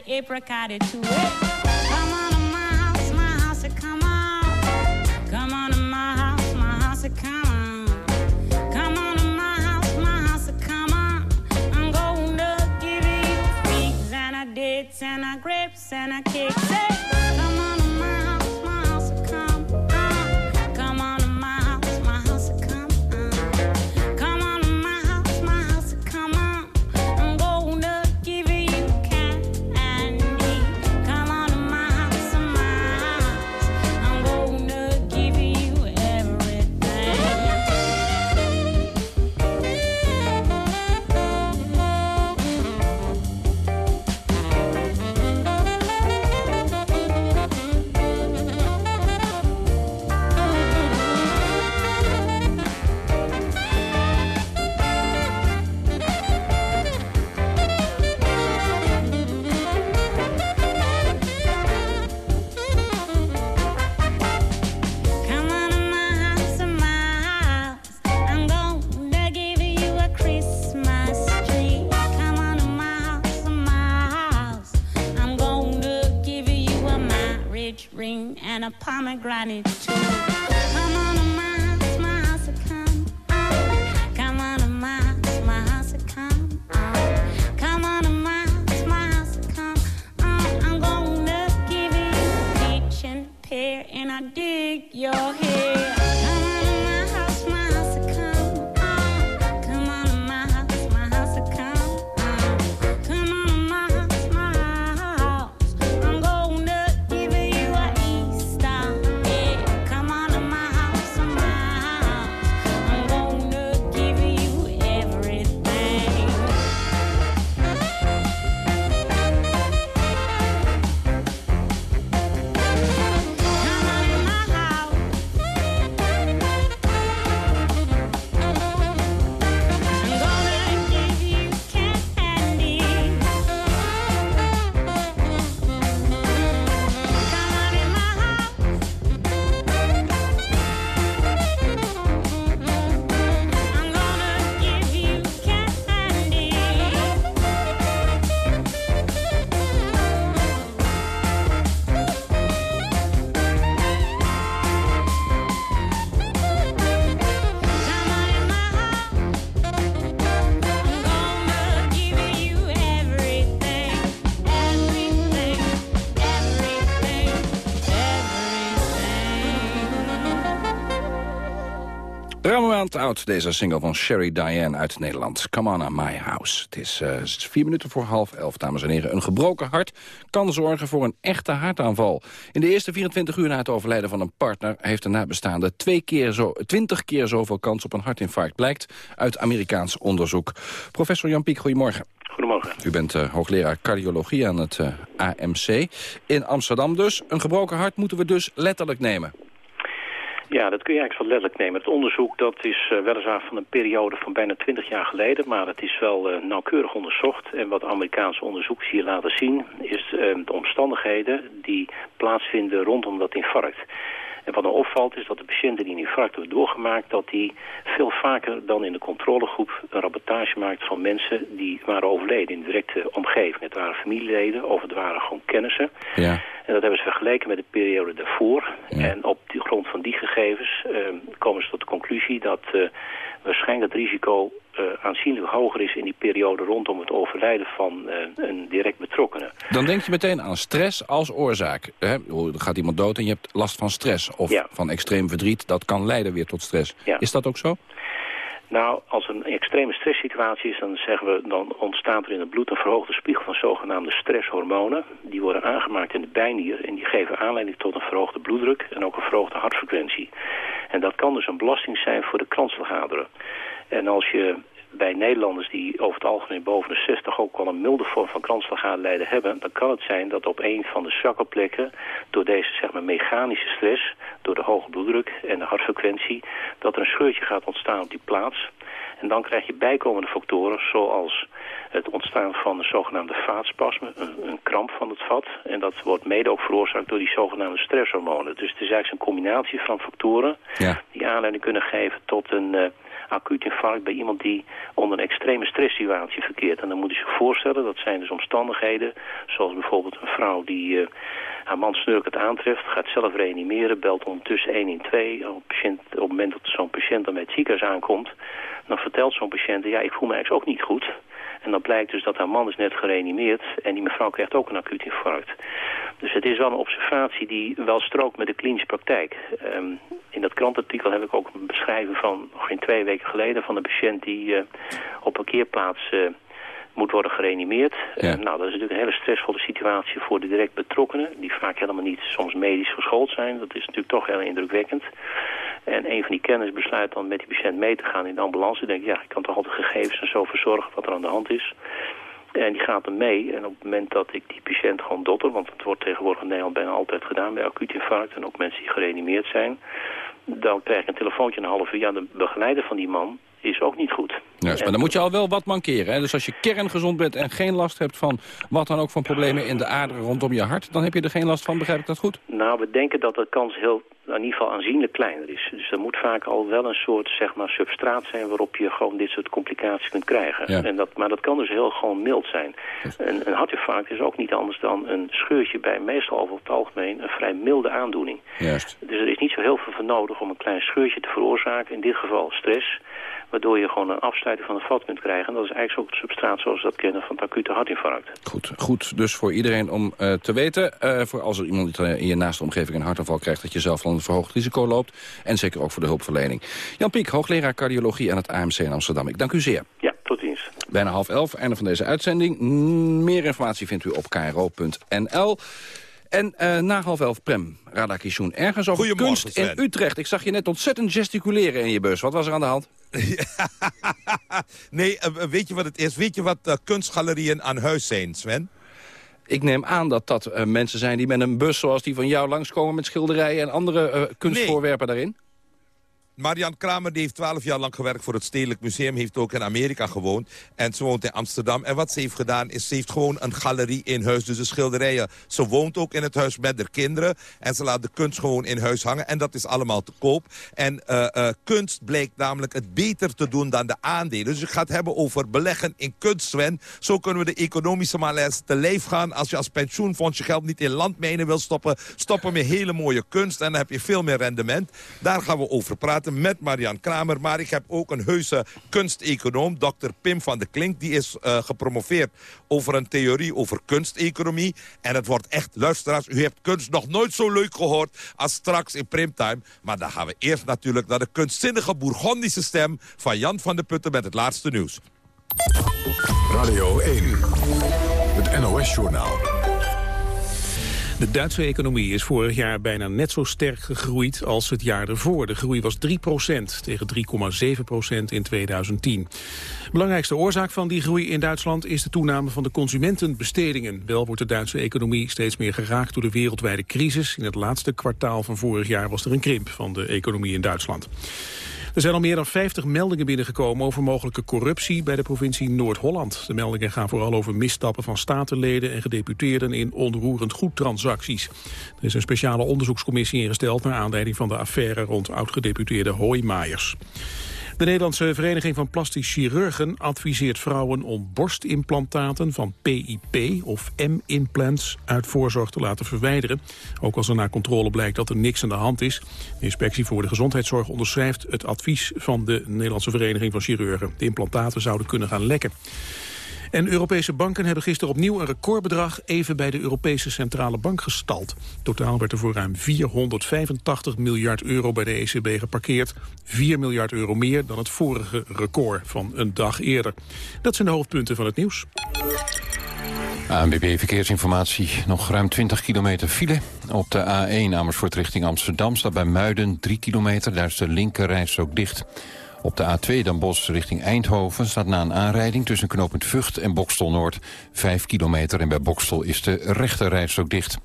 Apricot to it. Come on to my house, my house, come on. Come on to my house, my house, come on. Come on to my house, my house, come on. I'm gonna give you figs and a dates and a grapes and a cake. Come on deze single van Sherry Diane uit Nederland. Come on, my house. Het is eh, vier minuten voor half elf, dames en heren. Een gebroken hart kan zorgen voor een echte hartaanval. In de eerste 24 uur na het overlijden van een partner... heeft de nabestaande twee keer zo, 20 keer zoveel kans op een hartinfarct... blijkt uit Amerikaans onderzoek. Professor Jan Piek, goedemorgen. Goedemorgen. U bent eh, hoogleraar cardiologie aan het eh, AMC. In Amsterdam dus. Een gebroken hart moeten we dus letterlijk nemen. Ja, dat kun je eigenlijk wel letterlijk nemen. Het onderzoek dat is eh, weliswaar van een periode van bijna 20 jaar geleden, maar het is wel eh, nauwkeurig onderzocht. En wat Amerikaanse onderzoekers hier laten zien, is eh, de omstandigheden die plaatsvinden rondom dat infarct. En wat er opvalt is dat de patiënten die een infarct hebben doorgemaakt... dat die veel vaker dan in de controlegroep een rapportage maakt van mensen die waren overleden in de directe omgeving. Het waren familieleden of het waren gewoon kennissen. Ja. En dat hebben ze vergeleken met de periode daarvoor. En op de grond van die gegevens eh, komen ze tot de conclusie dat eh, waarschijnlijk het risico aanzienlijk hoger is in die periode rondom het overlijden van eh, een direct betrokkene. Dan denk je meteen aan stress als oorzaak. Hè? Er gaat iemand dood en je hebt last van stress. Of Ja. van extreem verdriet. Dat kan leiden weer tot stress. Ja. Is dat ook zo? Nou, als er een extreme stresssituatie is, dan zeggen we, dan ontstaat er in het bloed een verhoogde spiegel van zogenaamde stresshormonen. Die worden aangemaakt in de bijnier en die geven aanleiding tot een verhoogde bloeddruk en ook een verhoogde hartfrequentie. En dat kan dus een belasting zijn voor de kransvergaderen. En als je bij Nederlanders die over het algemeen boven de 60 ook wel een milde vorm van kransvergaderlijden hebben, dan kan het zijn dat op een van de zwakke plekken door deze zeg maar mechanische stress, door de hoge bloeddruk en de hartfrequentie, dat er een scheurtje gaat ontstaan op die plaats. En dan krijg je bijkomende factoren zoals het ontstaan van de zogenaamde vaatspasme, een, een kramp van het vat. En dat wordt mede ook veroorzaakt door die zogenaamde stresshormonen. Dus het is eigenlijk een combinatie van factoren Ja. die aanleiding kunnen geven tot een eh, acuut infarct bij iemand die onder een extreme stresssituatie verkeert. En dan moet je zich voorstellen, dat zijn dus omstandigheden, zoals bijvoorbeeld een vrouw die eh, haar man snurkend aantreft, gaat zelf reanimeren, belt ondertussen 112. Op, patiënt, op het moment dat zo'n patiënt dan bij het ziekenhuis aankomt, dan vertelt zo'n patiënt, ja ik voel me eigenlijk ook niet goed. En dan blijkt dus dat haar man is net gereanimeerd en die mevrouw krijgt ook een acuut infarct. Dus het is wel een observatie die wel strookt met de klinische praktijk. Ehm, in dat krantartikel heb ik ook een beschrijving van nog geen twee weken geleden van een patiënt die eh, op een parkeerplaats eh, moet worden gereanimeerd. Eh, nou, dat is natuurlijk een hele stressvolle situatie voor de direct betrokkenen, die vaak helemaal niet soms medisch geschoold zijn. Dat is natuurlijk toch heel indrukwekkend. En een van die kenners besluit dan met die patiënt mee te gaan in de ambulance. Die denkt, ja, ik kan toch altijd gegevens en zo verzorgen wat er aan de hand is. En die gaat er mee. En op het moment dat ik die patiënt gewoon dotter... want het wordt tegenwoordig in Nederland bijna altijd gedaan bij acuut infarct... en ook mensen die gereanimeerd zijn... dan krijg ik een telefoontje een half uur. Ja, de begeleider van die man is ook niet goed. Juist, maar dan moet je al wel wat mankeren. Hè? Dus als je kerngezond bent en geen last hebt van wat dan ook van problemen in de aderen rondom je hart... dan heb je er geen last van, begrijp ik dat goed? Nou, we denken dat de kans heel, in ieder geval aanzienlijk kleiner is. Dus er moet vaak al wel een soort zeg maar, substraat zijn waarop je gewoon dit soort complicaties kunt krijgen. Ja. En dat, maar dat kan dus heel gewoon mild zijn. Een, een hartinfarct is ook niet anders dan een scheurtje bij meestal over het algemeen een vrij milde aandoening. Juist. Dus er is niet zo heel veel voor nodig om een klein scheurtje te veroorzaken. In dit geval stress. Waardoor je gewoon een afsluiting van het vat kunt krijgen. En dat is eigenlijk het substraat zoals we dat kennen van het acute hartinfarct. Goed, goed dus voor iedereen om eh, te weten. eh, voor als er iemand eh, in je naaste omgeving een hartaanval krijgt... dat je zelf dan een verhoogd risico loopt. En zeker ook voor de hulpverlening. Jan Piek, hoogleraar cardiologie aan het AMC in Amsterdam. Ik dank u zeer. Ja, tot ziens. Bijna half elf, einde van deze uitzending. Mm, Meer informatie vindt u op kro.nl. En eh, na half elf, Prem Radakishun, ergens over kunst in. Utrecht. Ik zag je net ontzettend gesticuleren in je bus. Wat was er aan de hand? <laughs> Nee, eh, weet je wat het is? Weet je wat eh, kunstgalerieën aan huis zijn, Sven? Ik neem aan dat dat eh, mensen zijn die met een bus zoals die van jou langskomen... met schilderijen en andere eh, kunstvoorwerpen daarin. Marian Kramer die heeft twaalf jaar lang gewerkt voor het Stedelijk Museum. Heeft ook in Amerika gewoond. En ze woont in Amsterdam. En wat ze heeft gedaan is, ze heeft gewoon een galerie in huis. Dus de schilderijen. Ze woont ook in het huis met haar kinderen. En ze laat de kunst gewoon in huis hangen. En dat is allemaal te koop. En eh, eh, kunst blijkt namelijk het beter te doen dan de aandelen. Dus je gaat hebben over beleggen in kunst, Sven. Zo kunnen we de economische malaise te lijf gaan. Als je als pensioenfonds je geld niet in landmijnen wil stoppen... stoppen met hele mooie kunst. En dan heb je veel meer rendement. Daar gaan we over praten. Met Marian Kramer. Maar ik heb ook een heuse kunsteconoom, dokter Pim van der Klink. Die is uh, gepromoveerd over een theorie over kunsteconomie. En het wordt echt, luisteraars, u hebt kunst nog nooit zo leuk gehoord als straks in Primtime. Maar dan gaan we eerst natuurlijk naar de kunstzinnige Bourgondische stem van Jan van der Putten met het laatste nieuws. Radio 1, het NOS-journaal. De Duitse economie is vorig jaar bijna net zo sterk gegroeid als het jaar ervoor. De groei was 3% tegen 3,7% in 2010. Belangrijkste oorzaak van die groei in Duitsland is de toename van de consumentenbestedingen. Wel wordt de Duitse economie steeds meer geraakt door de wereldwijde crisis. In het laatste kwartaal van vorig jaar was er een krimp van de economie in Duitsland. Er zijn al meer dan 50 meldingen binnengekomen over mogelijke corruptie bij de provincie Noord-Holland. De meldingen gaan vooral over misstappen van statenleden en gedeputeerden in onroerend goedtransacties. Er is een speciale onderzoekscommissie ingesteld naar aanleiding van de affaire rond oud-gedeputeerde Hoijmaijers. De Nederlandse Vereniging van Plastisch Chirurgen adviseert vrouwen om borstimplantaten van PIP of M-implants uit voorzorg te laten verwijderen. Ook als er na controle blijkt dat er niks aan de hand is. De Inspectie voor de Gezondheidszorg onderschrijft het advies van de Nederlandse Vereniging van Chirurgen. De implantaten zouden kunnen gaan lekken. En Europese banken hebben gisteren opnieuw een recordbedrag even bij de Europese Centrale Bank gestald. Totaal werd er voor ruim 485 miljard euro bij de ECB geparkeerd. 4 miljard euro meer dan het vorige record van een dag eerder. Dat zijn de hoofdpunten van het nieuws. ANBB Verkeersinformatie. Nog ruim 20 kilometer file. Op de A1 Amersfoort richting Amsterdam staat bij Muiden 3 kilometer. Daar is de linkerreis ook dicht. Op de A2 Dan Bosch richting Eindhoven staat na een aanrijding tussen knooppunt Vught en Bokstel Noord 5 kilometer en bij Bokstel is de rechterrijstrook dicht.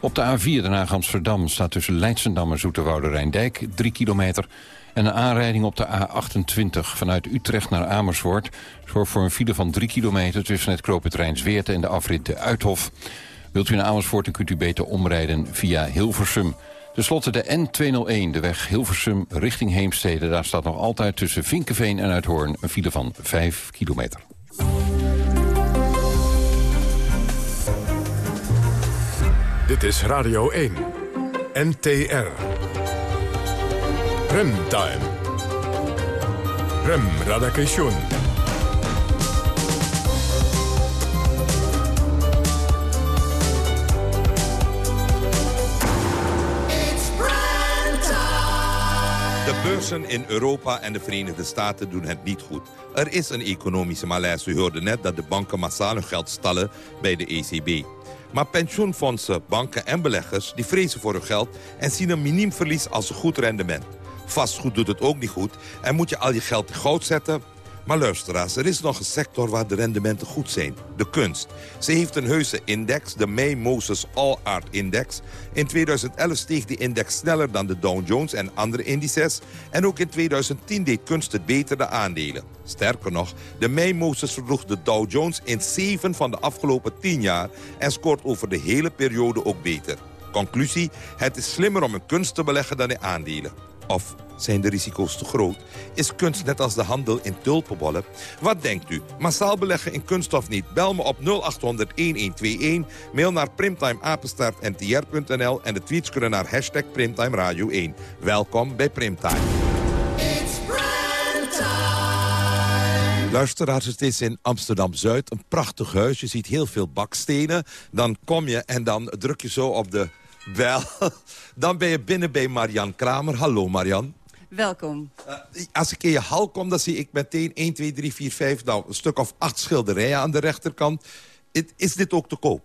Op de A4 Den Haag Amsterdam staat tussen Leidsendam en Zoeterwoude Rijndijk 3 kilometer. En een aanrijding op de A28 vanuit Utrecht naar Amersfoort... zorgt voor een file van 3 kilometer tussen het knooppunt Rijnsweerte en de afrit de Uithof. Wilt u naar Amersfoort, dan kunt u beter omrijden via Hilversum. Ten slotte de N201, de weg Hilversum richting Heemstede. Daar staat nog altijd tussen Vinkenveen en Uithoorn een file van 5 kilometer. Dit is Radio 1, NTR. Remtime. Rem Radakation. Beurzen in Europa en de Verenigde Staten doen het niet goed. Er is een economische malaise. U hoorde net dat de banken massaal hun geld stallen bij de ECB. Maar pensioenfondsen, banken en beleggers die vrezen voor hun geld... en zien een miniem verlies als een goed rendement. Vastgoed doet het ook niet goed. En moet je al je geld in goud zetten... Maar luisteraars, er is nog een sector waar de rendementen goed zijn. De kunst. Ze heeft een heuse index, de May Moses All Art Index. In 2011 steeg die index sneller dan de Dow Jones en andere indices. En ook in 2010 deed kunst het beter de aandelen. Sterker nog, de May Moses versloeg de Dow Jones in 7 van de afgelopen 10 jaar... en scoort over de hele periode ook beter. Conclusie, het is slimmer om in kunst te beleggen dan in aandelen. Of zijn de risico's te groot? Is kunst net als de handel in tulpenbollen? Wat denkt u? Massaal beleggen in kunst of niet? Bel me op 0800-1121. Mail naar primtimeapenstaartntr.nl en de tweets kunnen naar hashtag Primtime Radio 1. Welkom bij Primtime. Luisteraars, het is in Amsterdam-Zuid een prachtig huis. Je ziet heel veel bakstenen. Dan kom je en dan druk je zo op de bel. Dan ben je binnen bij Marian Kramer. Hallo Marian. Welkom. Uh, als ik in je hal kom, dan zie ik meteen 1, 2, 3, 4, 5... nou, een stuk of acht schilderijen aan de rechterkant. It, is dit ook te koop?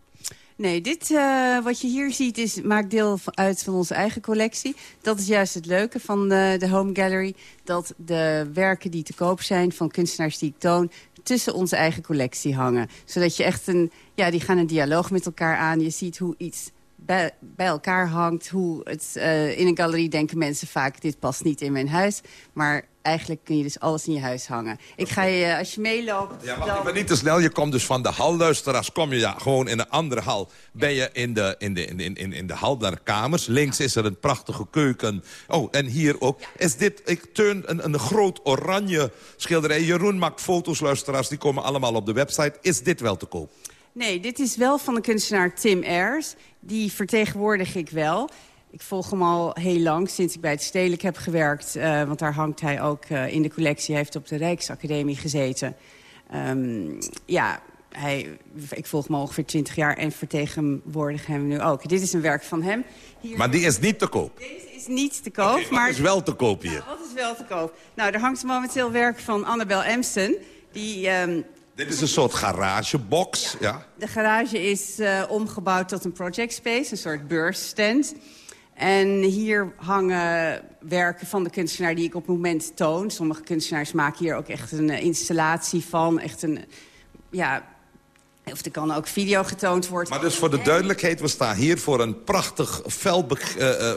Nee, dit uh, wat je hier ziet is, maakt deel uit van onze eigen collectie. Dat is juist het leuke van de, de Home Gallery. Dat de werken die te koop zijn van kunstenaars die ik toon... tussen onze eigen collectie hangen. Zodat je echt een... Ja, die gaan een dialoog met elkaar aan. Je ziet hoe iets bij, bij elkaar hangt. Hoe het, uh, in een galerie denken mensen vaak, dit past niet in mijn huis. Maar eigenlijk kun je dus alles in je huis hangen. Ik ga je, als je meeloopt... Ja, wacht, dan... ik ben niet te snel. Je komt dus van de hal, luisteraars. Kom je ja, gewoon in een andere hal. Ben je in de, in de, in, in, in, in de hal naar de kamers. Links is er een prachtige keuken. Oh, en hier ook. Is dit, ik teun een, een groot oranje schilderij. Jeroen maakt foto's, luisteraars. Die komen allemaal op de website. Is dit wel te koop? Nee, dit is wel van de kunstenaar Tim Ayers. Die vertegenwoordig ik wel. Ik volg hem al heel lang, sinds ik bij het Stedelijk heb gewerkt. eh, want daar hangt hij ook eh, in de collectie. Hij heeft op de Rijksacademie gezeten. Ehm, ja, hij, ik volg hem al ongeveer 20 jaar en vertegenwoordig hem nu ook. Dit is een werk van hem. Hier Maar die is niet te koop. is niet te koop, Wat maar is wel te koop hier? wat is wel te koop? Nou, er hangt momenteel werk van Annabel Emsen. Die, ehm, Dit is een soort garagebox. Ja. de garage is eh, omgebouwd tot een project space, een soort beursstand. En hier hangen werken van de kunstenaar die ik op het moment toon. Sommige kunstenaars maken hier ook echt een eh, installatie van. Echt een, ja, of er kan ook video getoond worden. Maar dus voor de duidelijkheid, we staan hier voor een prachtig, fel, eh,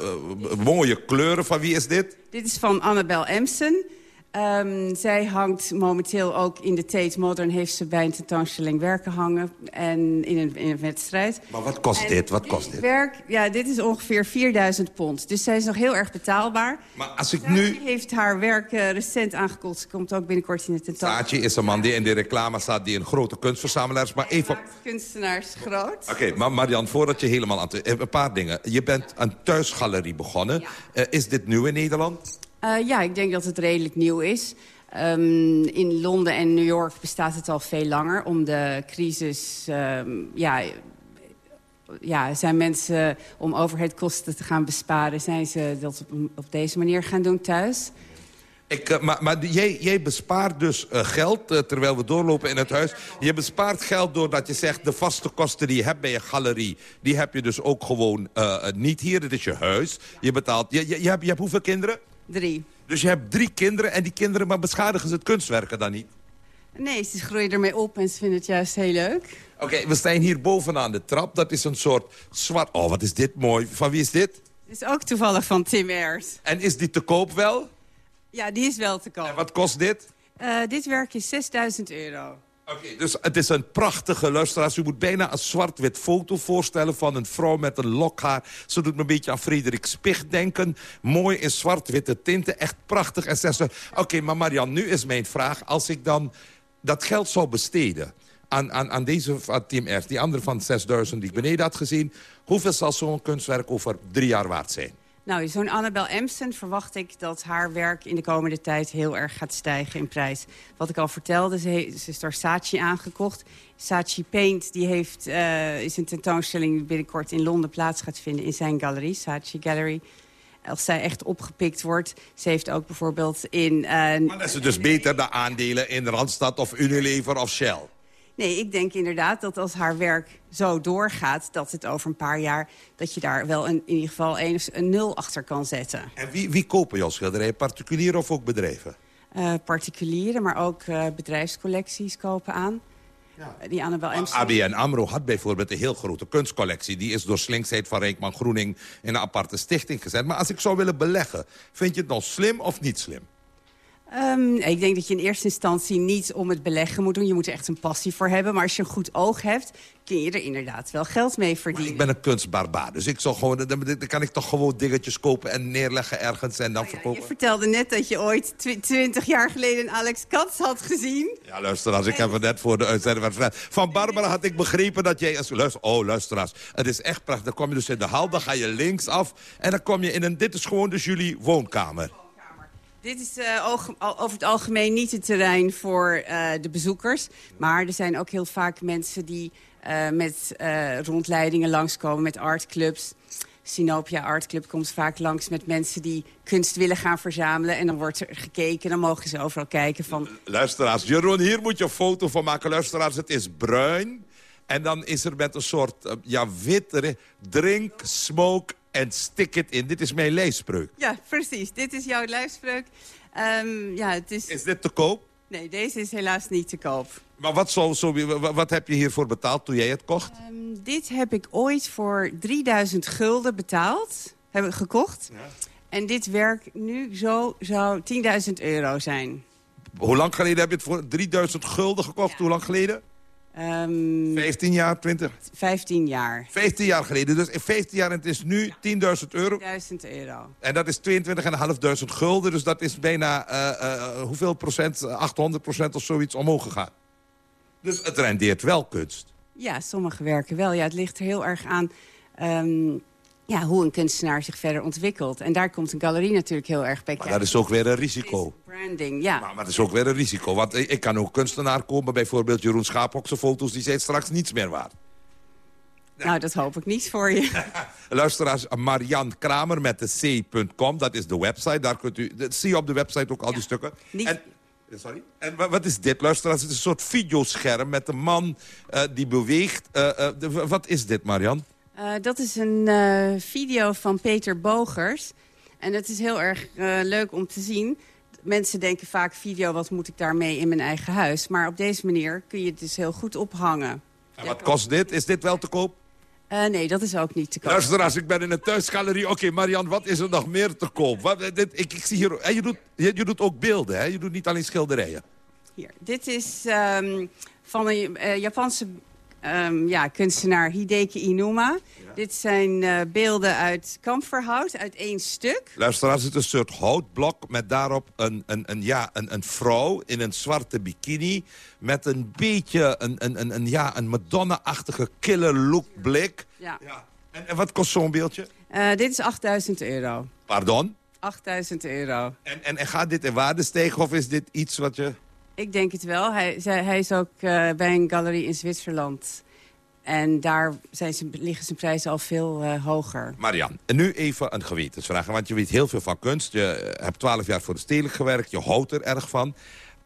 mooie kleuren. Van wie is dit? Dit is van Annabel Emsen. Ehm, zij hangt momenteel ook in de Tate Modern... heeft ze bij een tentoonstelling werken hangen en in een, in een wedstrijd. Maar wat kost En dit? Wat kost dit? Werk, ja, dit is ongeveer 4000 pond. Dus zij is nog heel erg betaalbaar. Maar als ik nu... Heeft haar werk eh, recent aangekocht. Ze komt ook binnenkort in de tentoonstelling. Saatje is een man die in de reclame staat... die een grote kunstverzamelaar is. Maar even... Kunstenaars groot. Oké, maar Marian, voordat je helemaal aan... te- eh, Een paar dingen. Je bent een thuisgalerie begonnen. Eh, is dit nieuw in Nederland? Eh, ja, ik denk dat het redelijk nieuw is. Ehm, in Londen en New York bestaat het al veel langer. Om de crisis ehm, ja, ja, zijn mensen om overheidkosten te gaan besparen... zijn ze dat op, op deze manier gaan doen thuis. Ik, eh, maar maar jij, jij bespaart dus eh, geld, terwijl we doorlopen in het huis. Je bespaart geld doordat je zegt... de vaste kosten die je hebt bij je galerie... die heb je dus ook gewoon niet hier. Dit is je huis. Je betaalt... Je, je, je, hebt, je hebt hoeveel kinderen? Drie. Dus je hebt drie kinderen en die kinderen... maar beschadigen ze het kunstwerken dan niet? Nee, ze groeien ermee op en ze vinden het juist heel leuk. Oké, we staan hier bovenaan de trap. Dat is een soort zwart... Oh, wat is dit mooi. Van wie is dit? Het is ook toevallig van Tim Ayers. En is die te koop wel? Ja, die is wel te koop. En wat kost dit? Eh, dit werk is 6000 euro. Dus het is een prachtige luisteraars. U moet bijna een zwart-wit foto voorstellen van een vrouw met een lokhaar. Ze doet me een beetje aan Frederik Spicht denken. Mooi in zwart-witte tinten, echt prachtig. En zegt ze, oké, maar Marian, nu is mijn vraag... als ik dan dat geld zou besteden aan, aan, aan deze van Team R... die andere van 6000 die ik beneden had gezien... hoeveel zal zo'n kunstwerk over drie jaar waard zijn? Nou, zo'n Annabel Emsen verwacht ik dat haar werk in de komende tijd heel erg gaat stijgen in prijs. Wat ik al vertelde, ze, is door Saatchi aangekocht. Saatchi Paint die heeft, eh, is een tentoonstelling die binnenkort in Londen plaats gaat vinden in zijn galerie, Saatchi Gallery. Als zij echt opgepikt wordt. Ze heeft ook bijvoorbeeld in... eh, Maar is dus beter de aandelen in Randstad of Unilever of Shell. Nee, ik denk inderdaad dat als haar werk zo doorgaat... dat het over een paar jaar, dat je daar wel een, in ieder geval een, een nul achter kan zetten. En wie, wie kopen jouw schilderijen? Particulieren of ook bedrijven? Eh, particulieren, maar ook eh, bedrijfscollecties kopen aan. Die Annabel Emsen. ABN AMRO had bijvoorbeeld een heel grote kunstcollectie. Die is door slinksheid van Rijkman Groening in een aparte stichting gezet. Maar als ik zou willen beleggen, vind je het nou slim of niet slim? Ehm, ik denk dat je in eerste instantie niet om het beleggen moet doen. Je moet er echt een passie voor hebben. Maar als je een goed oog hebt, kun je er inderdaad wel geld mee verdienen. Ik ben een kunstbarbaar, dus ik zou gewoon, dan, kan ik toch gewoon dingetjes kopen en neerleggen ergens en dan verkopen. Je vertelde net dat je ooit tw- twintig jaar geleden een Alex Katz had gezien. Ja, luisteraars, ik heb het net voor de uitzending van. Van Barbara had ik begrepen dat jij... Als, luister, oh, luisteraars, het is echt prachtig. Dan kom je dus in de hal, dan ga je links af... en dan kom je in een... Dit is gewoon dus jullie woonkamer. Dit is eh, over het algemeen niet het terrein voor eh, de bezoekers. Maar er zijn ook heel vaak mensen die eh, met rondleidingen langskomen, met artclubs. Sinopia Art Club komt vaak langs met mensen die kunst willen gaan verzamelen. En dan wordt er gekeken, dan mogen ze overal kijken van... Luisteraars, Jeroen, hier moet je een foto van maken. Luisteraars, het is bruin. En dan is er met een soort ja, wit... eh, Drink, smoke en stick it in. Dit is mijn leespreuk. Ja, precies. Dit is jouw lijfspreuk. Ehm, ja, het is... Is dit te koop? Nee, deze is helaas niet te koop. Maar wat, zou, zo, wat, heb je hiervoor betaald toen jij het kocht? Ehm, dit heb ik ooit voor 3000 gulden betaald. Heb ik gekocht. En dit werk nu zo zou 10.000 euro zijn. Hoe lang geleden heb je het voor 3000 gulden gekocht? Hoe lang geleden? Ehm 15 jaar, 20? 15 jaar. 15 jaar geleden. Dus in 15 jaar en het is nu 10.000 euro. 1000 euro. En dat is 22.500 gulden. Dus dat is bijna eh, eh, hoeveel procent? 800 procent of zoiets omhoog gegaan. Dus het rendeert wel kunst. Ja, sommige werken wel. Ja, het ligt er heel erg aan. ehm, ja, hoe een kunstenaar zich verder ontwikkelt. En daar komt een galerie natuurlijk heel erg bij Maar kijken. dat is ook weer een risico. Branding, ja. Maar dat is ook weer een risico. Want ik kan ook kunstenaar komen, bijvoorbeeld Jeroen Schaaphokse foto's... die zijn straks niets meer waard. Nou, dat hoop ik niet voor je. <laughs> Luisteraars, Marian Kramer met de c.com, dat is de website. Daar kunt u, dat zie je op de website ook al die stukken. En, sorry? En wa- wat is dit, luisteraars? Het is een soort videoscherm met een man eh, die beweegt. Eh, eh, wat is dit, Marian? Eh, dat is een eh, video van Peter Bogers. En het is heel erg eh, leuk om te zien. Mensen denken vaak video, wat moet ik daarmee in mijn eigen huis? Maar op deze manier kun je het dus heel goed ophangen. En wat kost dit? Is dit wel te koop? Nee, dat is ook niet te koop. Luisteraars, ik ben in een thuisgalerie. Oké, Marian, wat is er nog meer te koop? Wat, dit, ik, ik zie hier... En je, doet, je, je doet ook beelden, hè? Je doet niet alleen schilderijen. Hier. Dit is ehm, van een Japanse ehm, ja, kunstenaar Hideki Inuma. Dit zijn eh, beelden uit kamferhout, uit één stuk. Luisteraars, het is een soort houtblok met daarop een, een, een, ja, een, een vrouw in een zwarte bikini... met een beetje een, een, een, een, ja, een Madonna-achtige killer look blik. Ja. En, en wat kost zo'n beeldje? Eh, dit is 8000 euro. Pardon? 8000 euro. En, en, en gaat dit in waarde stijgen of is dit iets wat je... Ik denk het wel. Hij, hij is ook eh, bij een galerie in Zwitserland. En daar zijn liggen zijn prijzen al veel eh, hoger. Marian, en nu even een gewetensvraag. Want je weet heel veel van kunst. Je eh, hebt twaalf jaar voor de stedelijk gewerkt. Je houdt er erg van.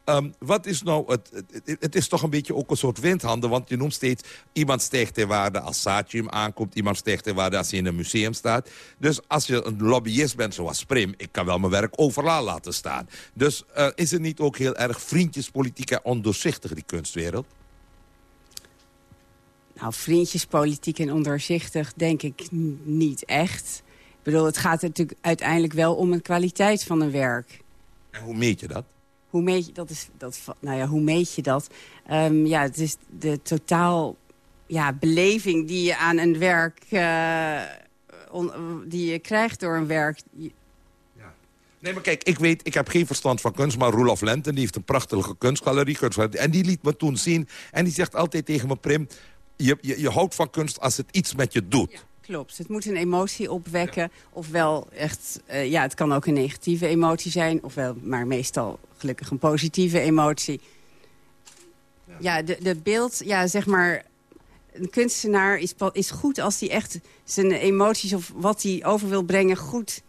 Ehm, wat is nou het, het, het- is toch een beetje ook een soort windhanden. Want je noemt steeds, iemand stijgt in waarde als Saatchium aankomt. Iemand stijgt in waarde als hij in een museum staat. Dus als je een lobbyist bent zoals Prim... ik kan wel mijn werk overal laten staan. Dus eh, is het niet ook heel erg vriendjespolitiek en ondoorzichtig, die kunstwereld? Nou, vriendjespolitiek en ondoorzichtig denk ik niet echt. Ik bedoel, het gaat er natuurlijk uiteindelijk wel om een kwaliteit van een werk. En hoe meet je dat? Hoe meet je dat? Is, dat nou ja, hoe meet je dat? Ehm, ja, het is de totaal ja, beleving die je aan een werk... eh, on- die je krijgt door een werk. Nee, maar kijk, ik weet, ik heb geen verstand van kunst... maar Roelof Lenten, die heeft een prachtige kunstgalerie. kunstgalerie, En die liet me toen zien. En die zegt altijd tegen me, Prim... Je, je, je houdt van kunst als het iets met je doet. Klopt, het moet een emotie opwekken. Ofwel echt, eh, ja, het kan ook een negatieve emotie zijn. Ofwel, maar meestal gelukkig een positieve emotie. Ja, de, de beeld, ja, zeg maar... Een kunstenaar is, is goed als hij echt zijn emoties... of wat hij over wil brengen goed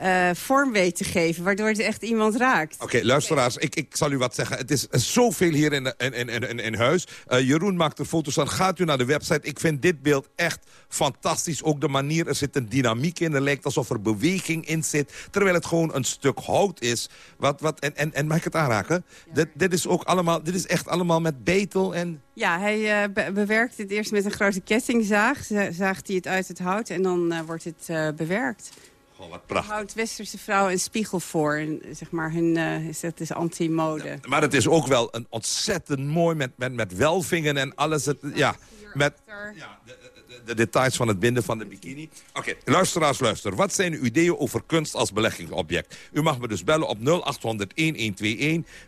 eh, vorm weet te geven. Waardoor het echt iemand raakt. Oké, luisteraars, ik, ik zal u wat zeggen. Het is zoveel hier in, in, in, in, in huis. Eh, Jeroen maakt er foto's van. Gaat u naar de website. Ik vind dit beeld echt fantastisch. Ook de manier, er zit een dynamiek in. Het lijkt alsof er beweging in zit. Terwijl het gewoon een stuk hout is. Wat, wat, en, en, en mag ik het aanraken? Dit, dit, is ook allemaal, dit is echt allemaal met betel en... Ja, hij eh, be- bewerkt het eerst met een grote kettingzaag. Za- Zaagt hij het uit het hout en dan wordt het bewerkt. Oh, wat prachtig. houdt westerse vrouwen een spiegel voor. En, zeg maar, hun, eh, is, dat is anti-mode. Maar het is ook wel een ontzettend mooi met, met, met welvingen en alles. Het, ja, met ja, de, de, de details van het binden van de bikini. Oké, luisteraars, luister. Wat zijn uw ideeën over kunst als beleggingsobject? U mag me dus bellen op 0800-1121,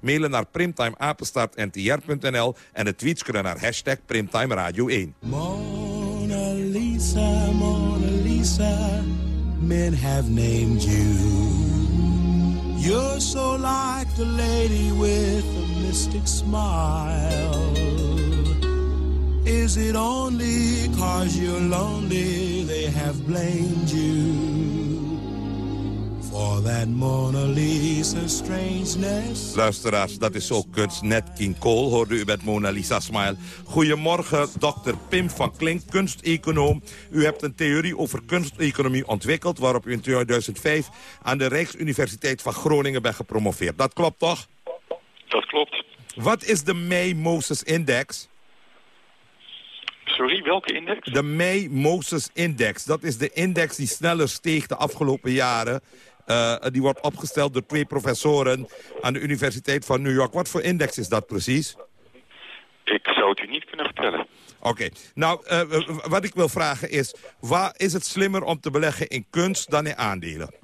mailen naar primtimeapenstaartntr.nl en de tweets kunnen naar hashtag Primtime Radio 1. Mona Lisa, Mona Lisa, men have named you. You're so like the lady with a mystic smile. Is it only cause you're lonely they have blamed you for that Mona Lisa strangeness? Luisteraars, dat is ook kunst. Net King Cole hoorde u met Mona Lisa Smile. Goedemorgen, dokter Pim van Klink, kunsteconoom. U hebt een theorie over kunsteconomie ontwikkeld... waarop u in 2005 aan de Rijksuniversiteit van Groningen bent gepromoveerd. Dat klopt toch? Dat klopt. Wat is de May Moses Index? Sorry, welke index? De May Moses Index. Dat is de index die sneller steeg de afgelopen jaren. Eh, die wordt opgesteld door twee professoren aan de Universiteit van New York. Wat voor index is dat precies? Ik zou het u niet kunnen vertellen. Oké, nou, eh, wat ik wil vragen is... waar is het slimmer om te beleggen in kunst dan in aandelen?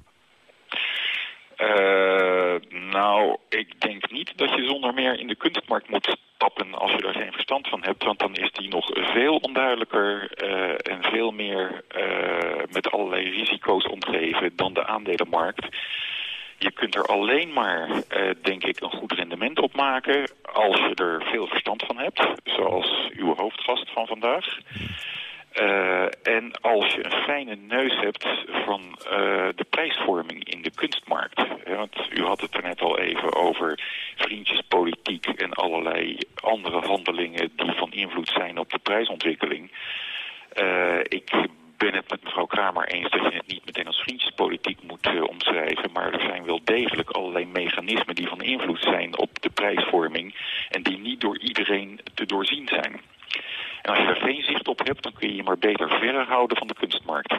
Eh, nou, ik denk niet dat je zonder meer in de kunstmarkt moet tappen als je daar geen verstand van hebt. Want dan is die nog veel onduidelijker eh, en veel meer eh, met allerlei risico's omgeven dan de aandelenmarkt. Je kunt er alleen maar, eh, denk ik, een goed rendement op maken als je er veel verstand van hebt. Zoals uw hoofdgast van vandaag. Eh, en als je een fijne neus hebt van eh, de prijsvorming in de kunstmarkt. Hè, want u had het er net al even over vriendjespolitiek en allerlei andere handelingen die van invloed zijn op de prijsontwikkeling. Eh, ik ben het met mevrouw Kramer eens dat je het niet meteen als vriendjespolitiek moet omschrijven. Maar er zijn wel degelijk allerlei mechanismen die van invloed zijn op de prijsvorming. En die niet door iedereen te doorzien zijn. Als je er geen zicht op hebt, dan kun je je maar beter verre houden van de kunstmarkt.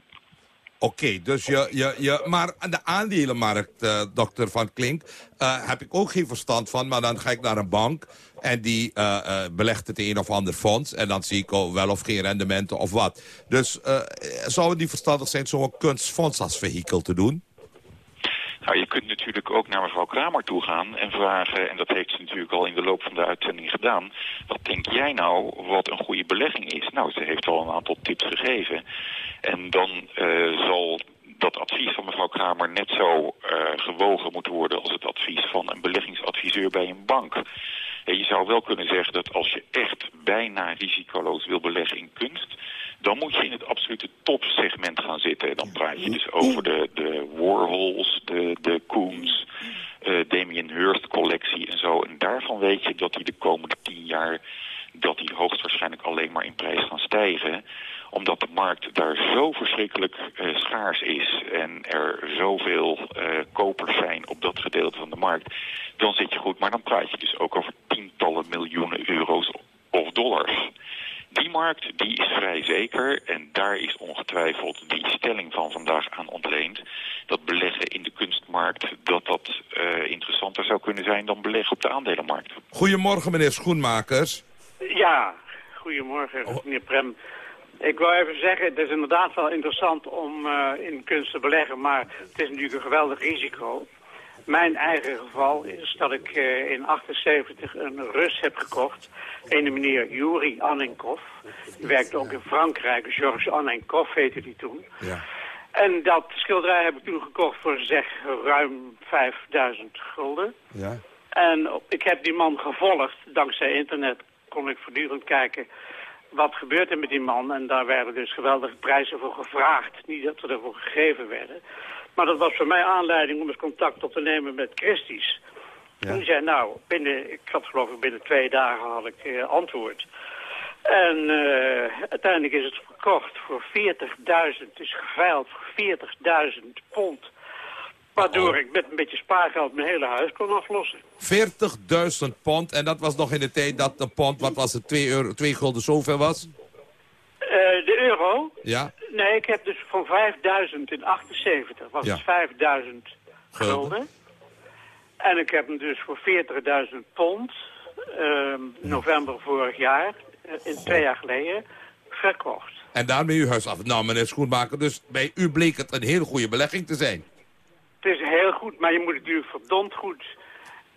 Oké, dus je, je, je, maar de aandelenmarkt, eh, dokter Van Klink, eh, heb ik ook geen verstand van. Maar dan ga ik naar een bank en die eh, belegt het een of ander fonds. En dan zie ik wel of geen rendementen of wat. Dus zou het niet verstandig zijn zo'n kunstfonds als vehikel te doen? Nou, je kunt natuurlijk ook naar mevrouw Kramer toe gaan en vragen, en dat heeft ze natuurlijk al in de loop van de uitzending gedaan, wat denk jij nou wat een goede belegging is? Nou, ze heeft al een aantal tips gegeven. En dan eh, zal dat advies van mevrouw Kramer net zo eh, gewogen moeten worden als het advies van een beleggingsadviseur bij een bank. En je zou wel kunnen zeggen dat als je echt bijna risicoloos wil beleggen in kunst, dan moet je in het absolute topsegment gaan zitten. Dan praat je dus over de, de Warhols, de, de Koons, eh Damien Hirst collectie en zo. En daarvan weet je dat die de komende tien jaar dat die hoogstwaarschijnlijk alleen maar in prijs gaan stijgen omdat de markt daar zo verschrikkelijk eh, schaars is er zoveel eh, kopers zijn op dat gedeelte van de markt, dan zit je goed. Maar dan praat je dus ook over tientallen miljoenen euro's of dollars. Die markt die is vrij zeker en daar is ongetwijfeld die stelling van vandaag aan ontleend. Dat beleggen in de kunstmarkt, dat dat eh, interessanter zou kunnen zijn dan beleggen op de aandelenmarkt. Goedemorgen, meneer Schoenmakers. Ja, goedemorgen, meneer Prem. Ik wou even zeggen, het is inderdaad wel interessant om eh, in kunst te beleggen, maar het is natuurlijk een geweldig risico. Mijn eigen geval is dat ik eh, in 78 een Rus heb gekocht. Een meneer Yuri Annenkov. Die werkte ook in Frankrijk. Georges Annenkov heette die toen. Ja. En dat schilderij heb ik toen gekocht voor zeg ruim 5000 gulden. Ja. En ik heb die man gevolgd. Dankzij internet kon ik voortdurend kijken wat gebeurt er met die man. En daar werden dus geweldige prijzen voor gevraagd. Niet dat ze ervoor gegeven werden. Maar dat was voor mij aanleiding om eens contact op te nemen met Christies. Ja. Die zei, nou, binnen, ik had geloof ik binnen twee dagen had ik eh, antwoord. En eh, uiteindelijk is het verkocht voor 40.000. Het is geveild voor 40.000 pond. Waardoor ik met een beetje spaargeld mijn hele huis kon aflossen. 40.000 pond. En dat was nog in de tijd dat een pond, wat was het, 2, euro, 2 gulden zoveel was? Eh, de euro? Ja. Nee, ik heb dus van 5000 in 78 was Ja. het 5000 gulden. En ik heb hem dus voor 40.000 pond, ehm, november vorig jaar, eh, in twee jaar geleden, verkocht. En daarmee uw huis af. Nou, meneer Schoenmaker, dus bij u bleek het een hele goede belegging te zijn. Het is heel goed, maar je moet natuurlijk verdomd goed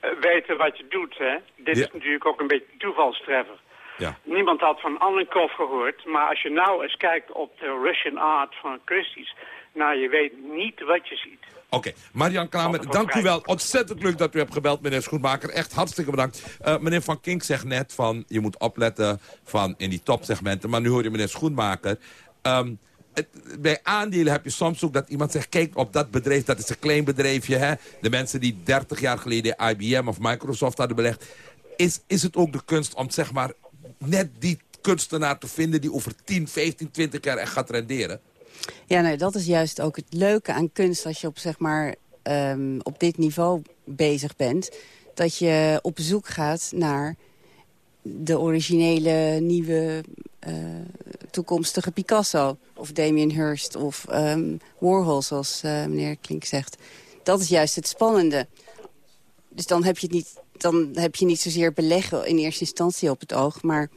eh, weten wat je doet. Hè? Dit Ja. is natuurlijk ook een beetje toevalstreffer. Ja. Niemand had van Annenkov gehoord, maar als je nou eens kijkt op de Russian art van Christie's, nou, je weet niet wat je ziet. Oké, Marian Kramer, dank u wel. Ontzettend leuk dat u hebt gebeld, meneer Schoenmaker. Echt hartstikke bedankt. Eh, meneer Van Kink zegt net van, je moet opletten van in die topsegmenten. Maar nu hoor je meneer Schoenmaker. Ehm, bij aandelen heb je soms ook dat iemand zegt... kijk, op dat bedrijf, dat is een klein bedrijfje. Hè? De mensen die 30 jaar geleden IBM of Microsoft hadden belegd. Is, is het ook de kunst om zeg maar net die kunstenaar te vinden... die over 10, 15, 20 jaar echt gaat renderen? Ja, nee, dat is juist ook het leuke aan kunst als je op, zeg maar, ehm, op dit niveau bezig bent. Dat je op zoek gaat naar de originele, nieuwe, eh, toekomstige Picasso. Of Damien Hirst of ehm, Warhol, zoals eh, meneer Klink zegt. Dat is juist het spannende. Dus dan heb je, het niet, dan heb je niet zozeer beleggen in eerste instantie op het oog... maar het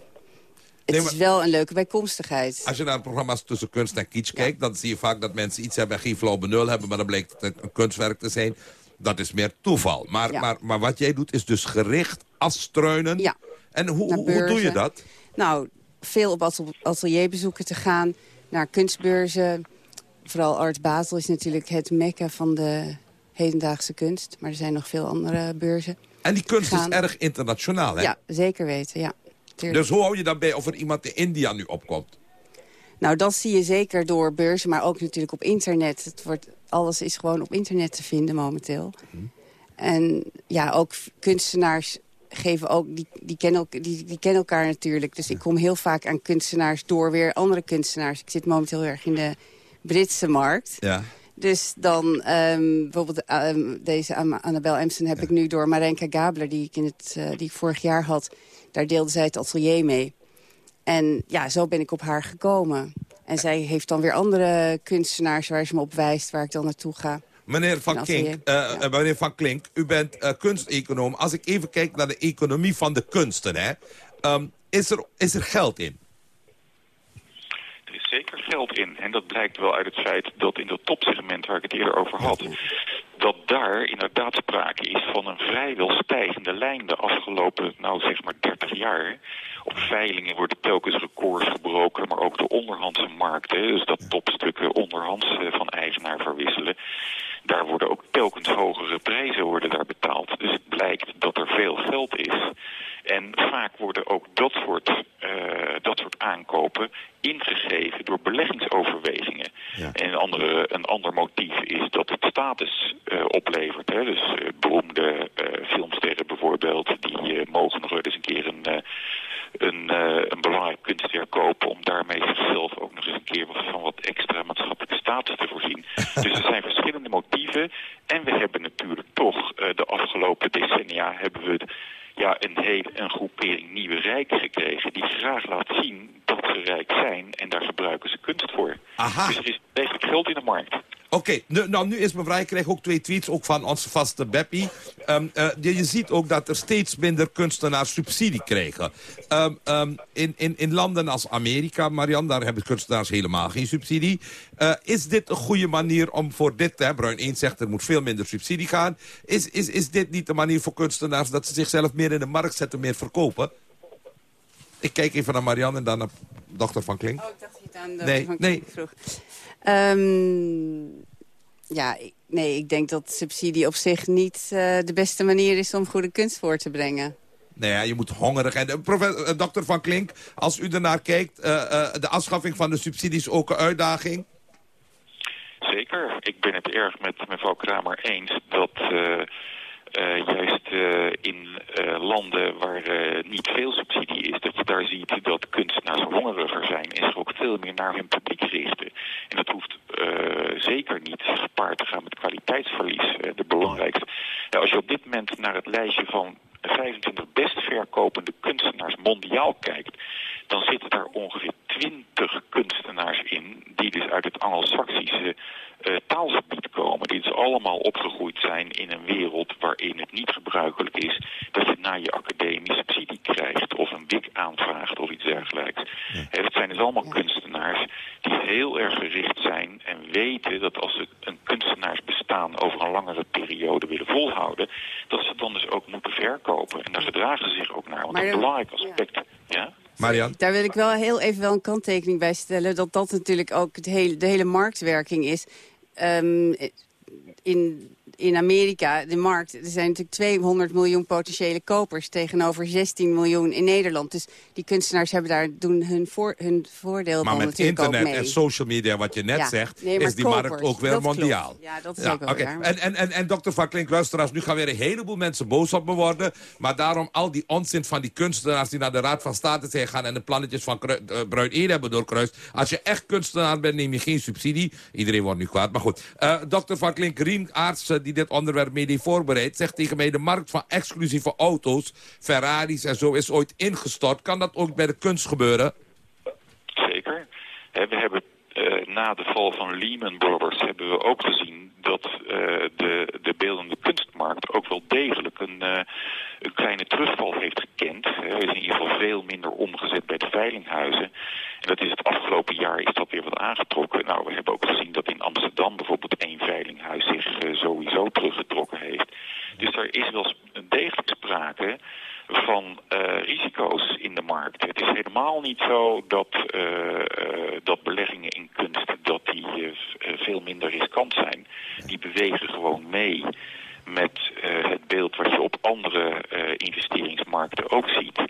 Nee, maar- is wel een leuke bijkomstigheid. Als je naar programma's tussen kunst en kitsch kijkt... dan zie je vaak dat mensen iets hebben en geen flauw benul hebben... maar dan blijkt het een- kunstwerk te zijn. Dat is meer toeval. Maar, Ja. maar, maar wat jij doet is dus gericht afstruinen... Ja. En hoe, hoe, doe je dat? Nou, veel op atel- atelierbezoeken te gaan, naar kunstbeurzen. Vooral Art Basel is natuurlijk het mekka van de hedendaagse kunst. Maar er zijn nog veel andere beurzen. En die kunst Gaan. is erg internationaal, hè? Ja, zeker weten, ja. Tuurlijk. Dus hoe hou je dan bij of er iemand in India nu opkomt? Nou, dat zie je zeker door beurzen, maar ook natuurlijk op internet. Het wordt, alles is gewoon op internet te vinden momenteel. En ja, ook kunstenaars geven ook, die, die, kennen, die, die kennen elkaar natuurlijk. Dus ik kom heel vaak aan kunstenaars door weer andere kunstenaars. Ik zit momenteel heel erg in de Britse markt. Ja. Dus dan ehm, bijvoorbeeld ehm, deze Annabel Emsen heb ik nu door Marenka Gabler... die ik, in het, eh, die ik vorig jaar had. Daar deelde zij het atelier mee. En ja, zo ben ik op haar gekomen. En zij heeft dan weer andere kunstenaars waar ze me op wijst... waar ik dan naartoe ga. Meneer Van, Kink, eh, eh, meneer Van Klink, u bent eh, kunsteconoom. Als ik even kijk naar de economie van de kunsten, hè, ehm, is, er, is er geld in? Er is zeker geld in. En dat blijkt wel uit het feit dat in dat topsegment waar ik het eerder over had... dat daar inderdaad sprake is van een vrijwel stijgende lijn de afgelopen, nou zeg maar 30 jaar. Op veilingen worden telkens records gebroken, maar ook de onderhandse markten, dus dat topstukken onderhands eh, van eigenaar verwisselen, daar worden ook telkens hogere prijzen worden daar betaald. Dus het blijkt dat er veel geld is. En vaak worden ook dat soort, eh, dat soort aankopen ingegeven door beleggingsoverwegingen. En een, andere, een ander motief is dat het status eh, oplevert. Hè? Dus eh, beroemde filmsterren bijvoorbeeld, die mogen nog wel eens een keer een, een, eh, een belangrijk kunstwerk kopen... om daarmee zichzelf ook nog eens een keer wat, van wat extra maatschappelijke status te voorzien. <laughs> dus er zijn verschillende motieven. En we hebben natuurlijk toch eh, de afgelopen decennia... hebben we ja, een hele een groepering nieuwe rijken gekregen... die graag laat zien dat ze rijk zijn en daar gebruiken ze kunst voor. Aha. Dus er is degelijk geld in de markt. Oké, nou nu is mevrouw, ik krijg ook twee tweets, ook van onze vaste Beppie. Ehm, eh, je, ziet ook dat er steeds minder kunstenaars subsidie krijgen. Ehm, ehm, in, in, in landen als Amerika, Marian, daar hebben kunstenaars helemaal geen subsidie. Eh, is dit een goede manier om voor dit, hè, Bruin 1 zegt er moet veel minder subsidie gaan. Is, is, is dit niet de manier voor kunstenaars dat ze zichzelf meer in de markt zetten, meer verkopen? Ik kijk even naar Marian en dan naar dochter van Klink. Oh, aan de Nee, van nee. vroeg. Ehm, ja, ik- nee, ik denk dat subsidie op zich niet eh, de beste manier is om goede kunst voor te brengen. Nee, ja, je moet hongerig. En uh, professor, uh, dokter Van Klink, als u ernaar kijkt... Uh, uh, de afschaffing van de subsidies ook een uitdaging? Zeker. Ik ben het erg met mevrouw Kramer eens dat... Uh, juist uh, in uh, landen waar niet veel subsidie is, dat je daar ziet dat kunstenaars hongeriger zijn en zich ook veel meer naar hun publiek richten. En dat hoeft zeker niet gepaard te gaan met kwaliteitsverlies. de belangrijkste. Nou, als je op dit moment naar het lijstje van 25 best verkopende kunstenaars mondiaal kijkt, dan zitten daar ongeveer 20 kunstenaars in die dus uit het Anglo-Saxische uh, taalgebied komen. Die dus allemaal opgegroeid zijn in een wereld waarin het niet gebruikelijk is dat je na je academie subsidie krijgt of een WIC aanvraagt of iets dergelijks. Ja. Dat zijn dus allemaal kunstenaars die heel erg gericht zijn en weten dat als ze een kunstenaarsbestaan over een langere periode willen volhouden, dat ze dan dus ook moeten verkopen. En daar gedragen ze zich ook naar. Want Maar een dan- belangrijk aspect. Ja? Marian? Daar wil ik wel heel even wel een kanttekening bij stellen... dat dat natuurlijk ook het hele, de hele marktwerking is. Ehm, in, in Amerika, de markt, er zijn natuurlijk 200 miljoen potentiële kopers... tegenover 16 miljoen in Nederland. Dus die kunstenaars hebben daar, doen hun, voor, hun voordeel Maar met internet en social media, wat je net Ja. zegt... Nee, is die kopers, markt ook weer klopt. mondiaal. Ja, dat is ook wel oké. waar. En, en, en, en dokter Van Klink, luisteraars, nu gaan weer een heleboel mensen boos op me worden. Maar daarom al die onzin van die kunstenaars die naar de Raad van State zijn gaan... en de plannetjes van Kru- eh, Bruin 1 hebben doorkruist. Als je echt kunstenaar bent, neem je geen subsidie. Iedereen wordt nu kwaad, maar goed. Eh dokter Van Klink, Rien, arts die dit onderwerp mee heeft voorbereid... zegt tegen mij, de markt van exclusieve auto's, Ferraris en zo... is ooit ingestort. Kan dat ook bij de kunst gebeuren? Zeker. We hebben eh, na de val van Lehman Brothers hebben we ook gezien dat eh, de, de beeldende kunstmarkt ook wel degelijk een, eh, een kleine terugval heeft gekend. Er is in ieder geval veel minder omgezet bij de veilinghuizen. Dat is het afgelopen jaar is dat weer wat aangetrokken. Nou, we hebben ook gezien dat in Amsterdam bijvoorbeeld één veilinghuis zich eh, sowieso teruggetrokken heeft. Dus er is wel degelijk sprake van eh, risico niet zo dat, eh, dat beleggingen in kunst dat die, veel minder riskant zijn. Die bewegen gewoon mee met het beeld wat je op andere investeringsmarkten ook ziet.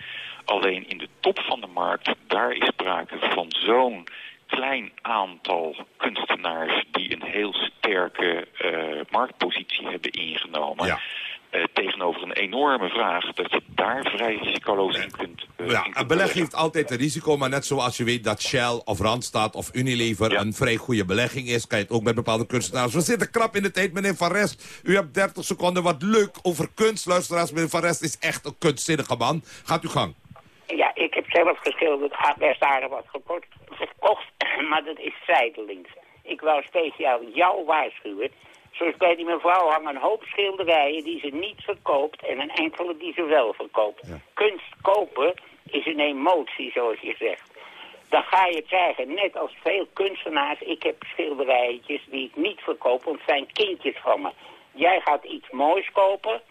Alleen in de top van de markt, daar is sprake van zo'n klein aantal kunstenaars die een heel sterke eh, marktpositie hebben ingenomen. eh, tegenover een enorme vraag dat je daar vrij risicoloos in kunt eh, Ja, een heeft altijd een risico, maar net zoals je weet dat Shell of Randstad of Unilever een vrij goede belegging is, kan je het ook met bepaalde kunstenaars. We zitten krap in de tijd, meneer Van Rest. U hebt 30 seconden, wat leuk over kunst. Luisteraars, meneer Van Rest is echt een kunstzinnige man. Gaat uw gang. Zelf geschilderd, best aardig wat gekocht, verkocht, <clears throat> maar dat is zijdelings. Ik wou speciaal jou waarschuwen. Zoals bij die mevrouw hangen een hoop schilderijen die ze niet verkoopt en een enkele die ze wel verkoopt. Kunst kopen is een emotie, zoals je zegt. Dan ga je krijgen, net als veel kunstenaars. Ik heb schilderijtjes die ik niet verkoop, want het zijn kindjes van me. Jij gaat iets moois kopen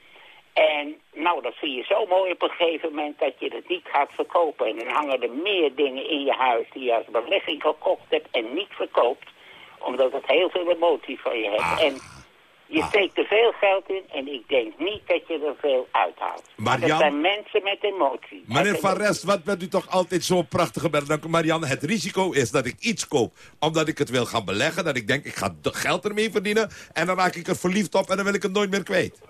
en nou, dat vind je zo mooi op een gegeven moment dat je het niet gaat verkopen. En dan hangen er meer dingen in je huis die je als belegging gekocht hebt en niet verkoopt. Omdat het heel veel emotie van je hebt. En je steekt er veel geld in en ik denk niet dat je er veel uithaalt. Maar Marian- dat zijn mensen met emotie. Meneer Van Rest, wat bent u toch altijd zo prachtig bent. Dank u, Marianne. Het risico is dat ik iets koop omdat ik het wil gaan beleggen. Dat ik denk, ik ga geld ermee verdienen. En dan raak ik er verliefd op en dan wil ik het nooit meer kwijt.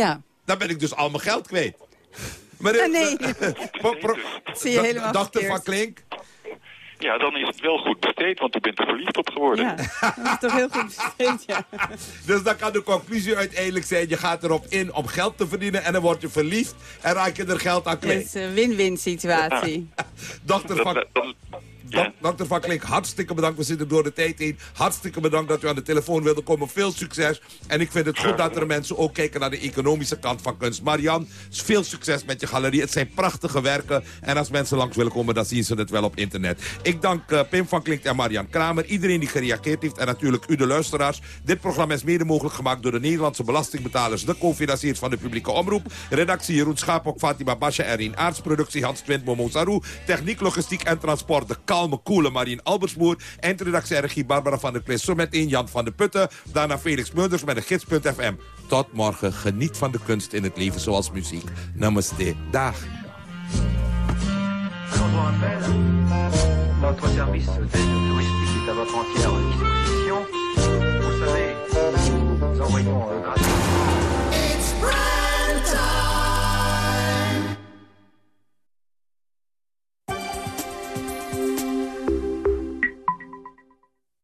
Ja. Dan ben ik dus al mijn geld kwijt. Meneer, Ah, nee. <laughs> Pro- zie je helemaal van Klink. Ja, dan is het wel goed besteed, want u bent er verliefd op geworden. Ja, dat is toch heel goed besteed, ja. <laughs> Dus dan kan de conclusie uiteindelijk zijn... je gaat erop in om geld te verdienen en dan word je verliefd... en raak je er geld aan Het kwijt. is een win-win situatie. <laughs> Dochter van... Dokter Van Klink, hartstikke bedankt. We zitten door de tijd heen. Hartstikke bedankt dat u aan de telefoon wilde komen. Veel succes. En ik vind het goed dat er mensen ook kijken naar de economische kant van kunst. Marian, veel succes met je galerie. Het zijn prachtige werken. En als mensen langs willen komen, dan zien ze het wel op internet. Ik dank eh, Pim van Klink en Marian Kramer. Iedereen die gereageerd heeft. En natuurlijk u de luisteraars. Dit programma is mede mogelijk gemaakt door de Nederlandse belastingbetalers. De co-financiers van de publieke omroep. Redactie Jeroen Schaapok, Fatima Basja en Rien Aarts. Productie Hans Twint, Momo Sarou. Techniek, logistiek en transport. De kalme, koele Marien Albersboer. Eindredactie en regie Barbara van der Klis. Zometeen Jan van de Putten. Daarna Felix Meurders met de gids.fm. Tot morgen. Geniet van de kunst in het leven zoals muziek. Namaste. Dag. Notre service touristique est à votre entière disposition. Vous savez, nous envoyons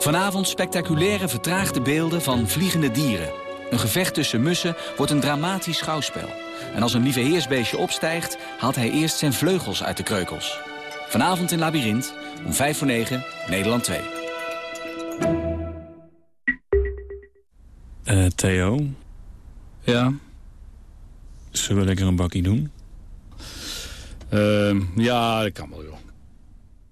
Vanavond spectaculaire vertraagde beelden van vliegende dieren. Een gevecht tussen mussen wordt een dramatisch schouwspel. En als een lieve heersbeestje opstijgt, haalt hij eerst zijn vleugels uit de kreukels. Vanavond in Labyrinth, om 5 voor 9, Nederland 2. Eh, Theo? Ja? Zullen we lekker een bakkie doen? Ehm, ja, dat kan wel, joh.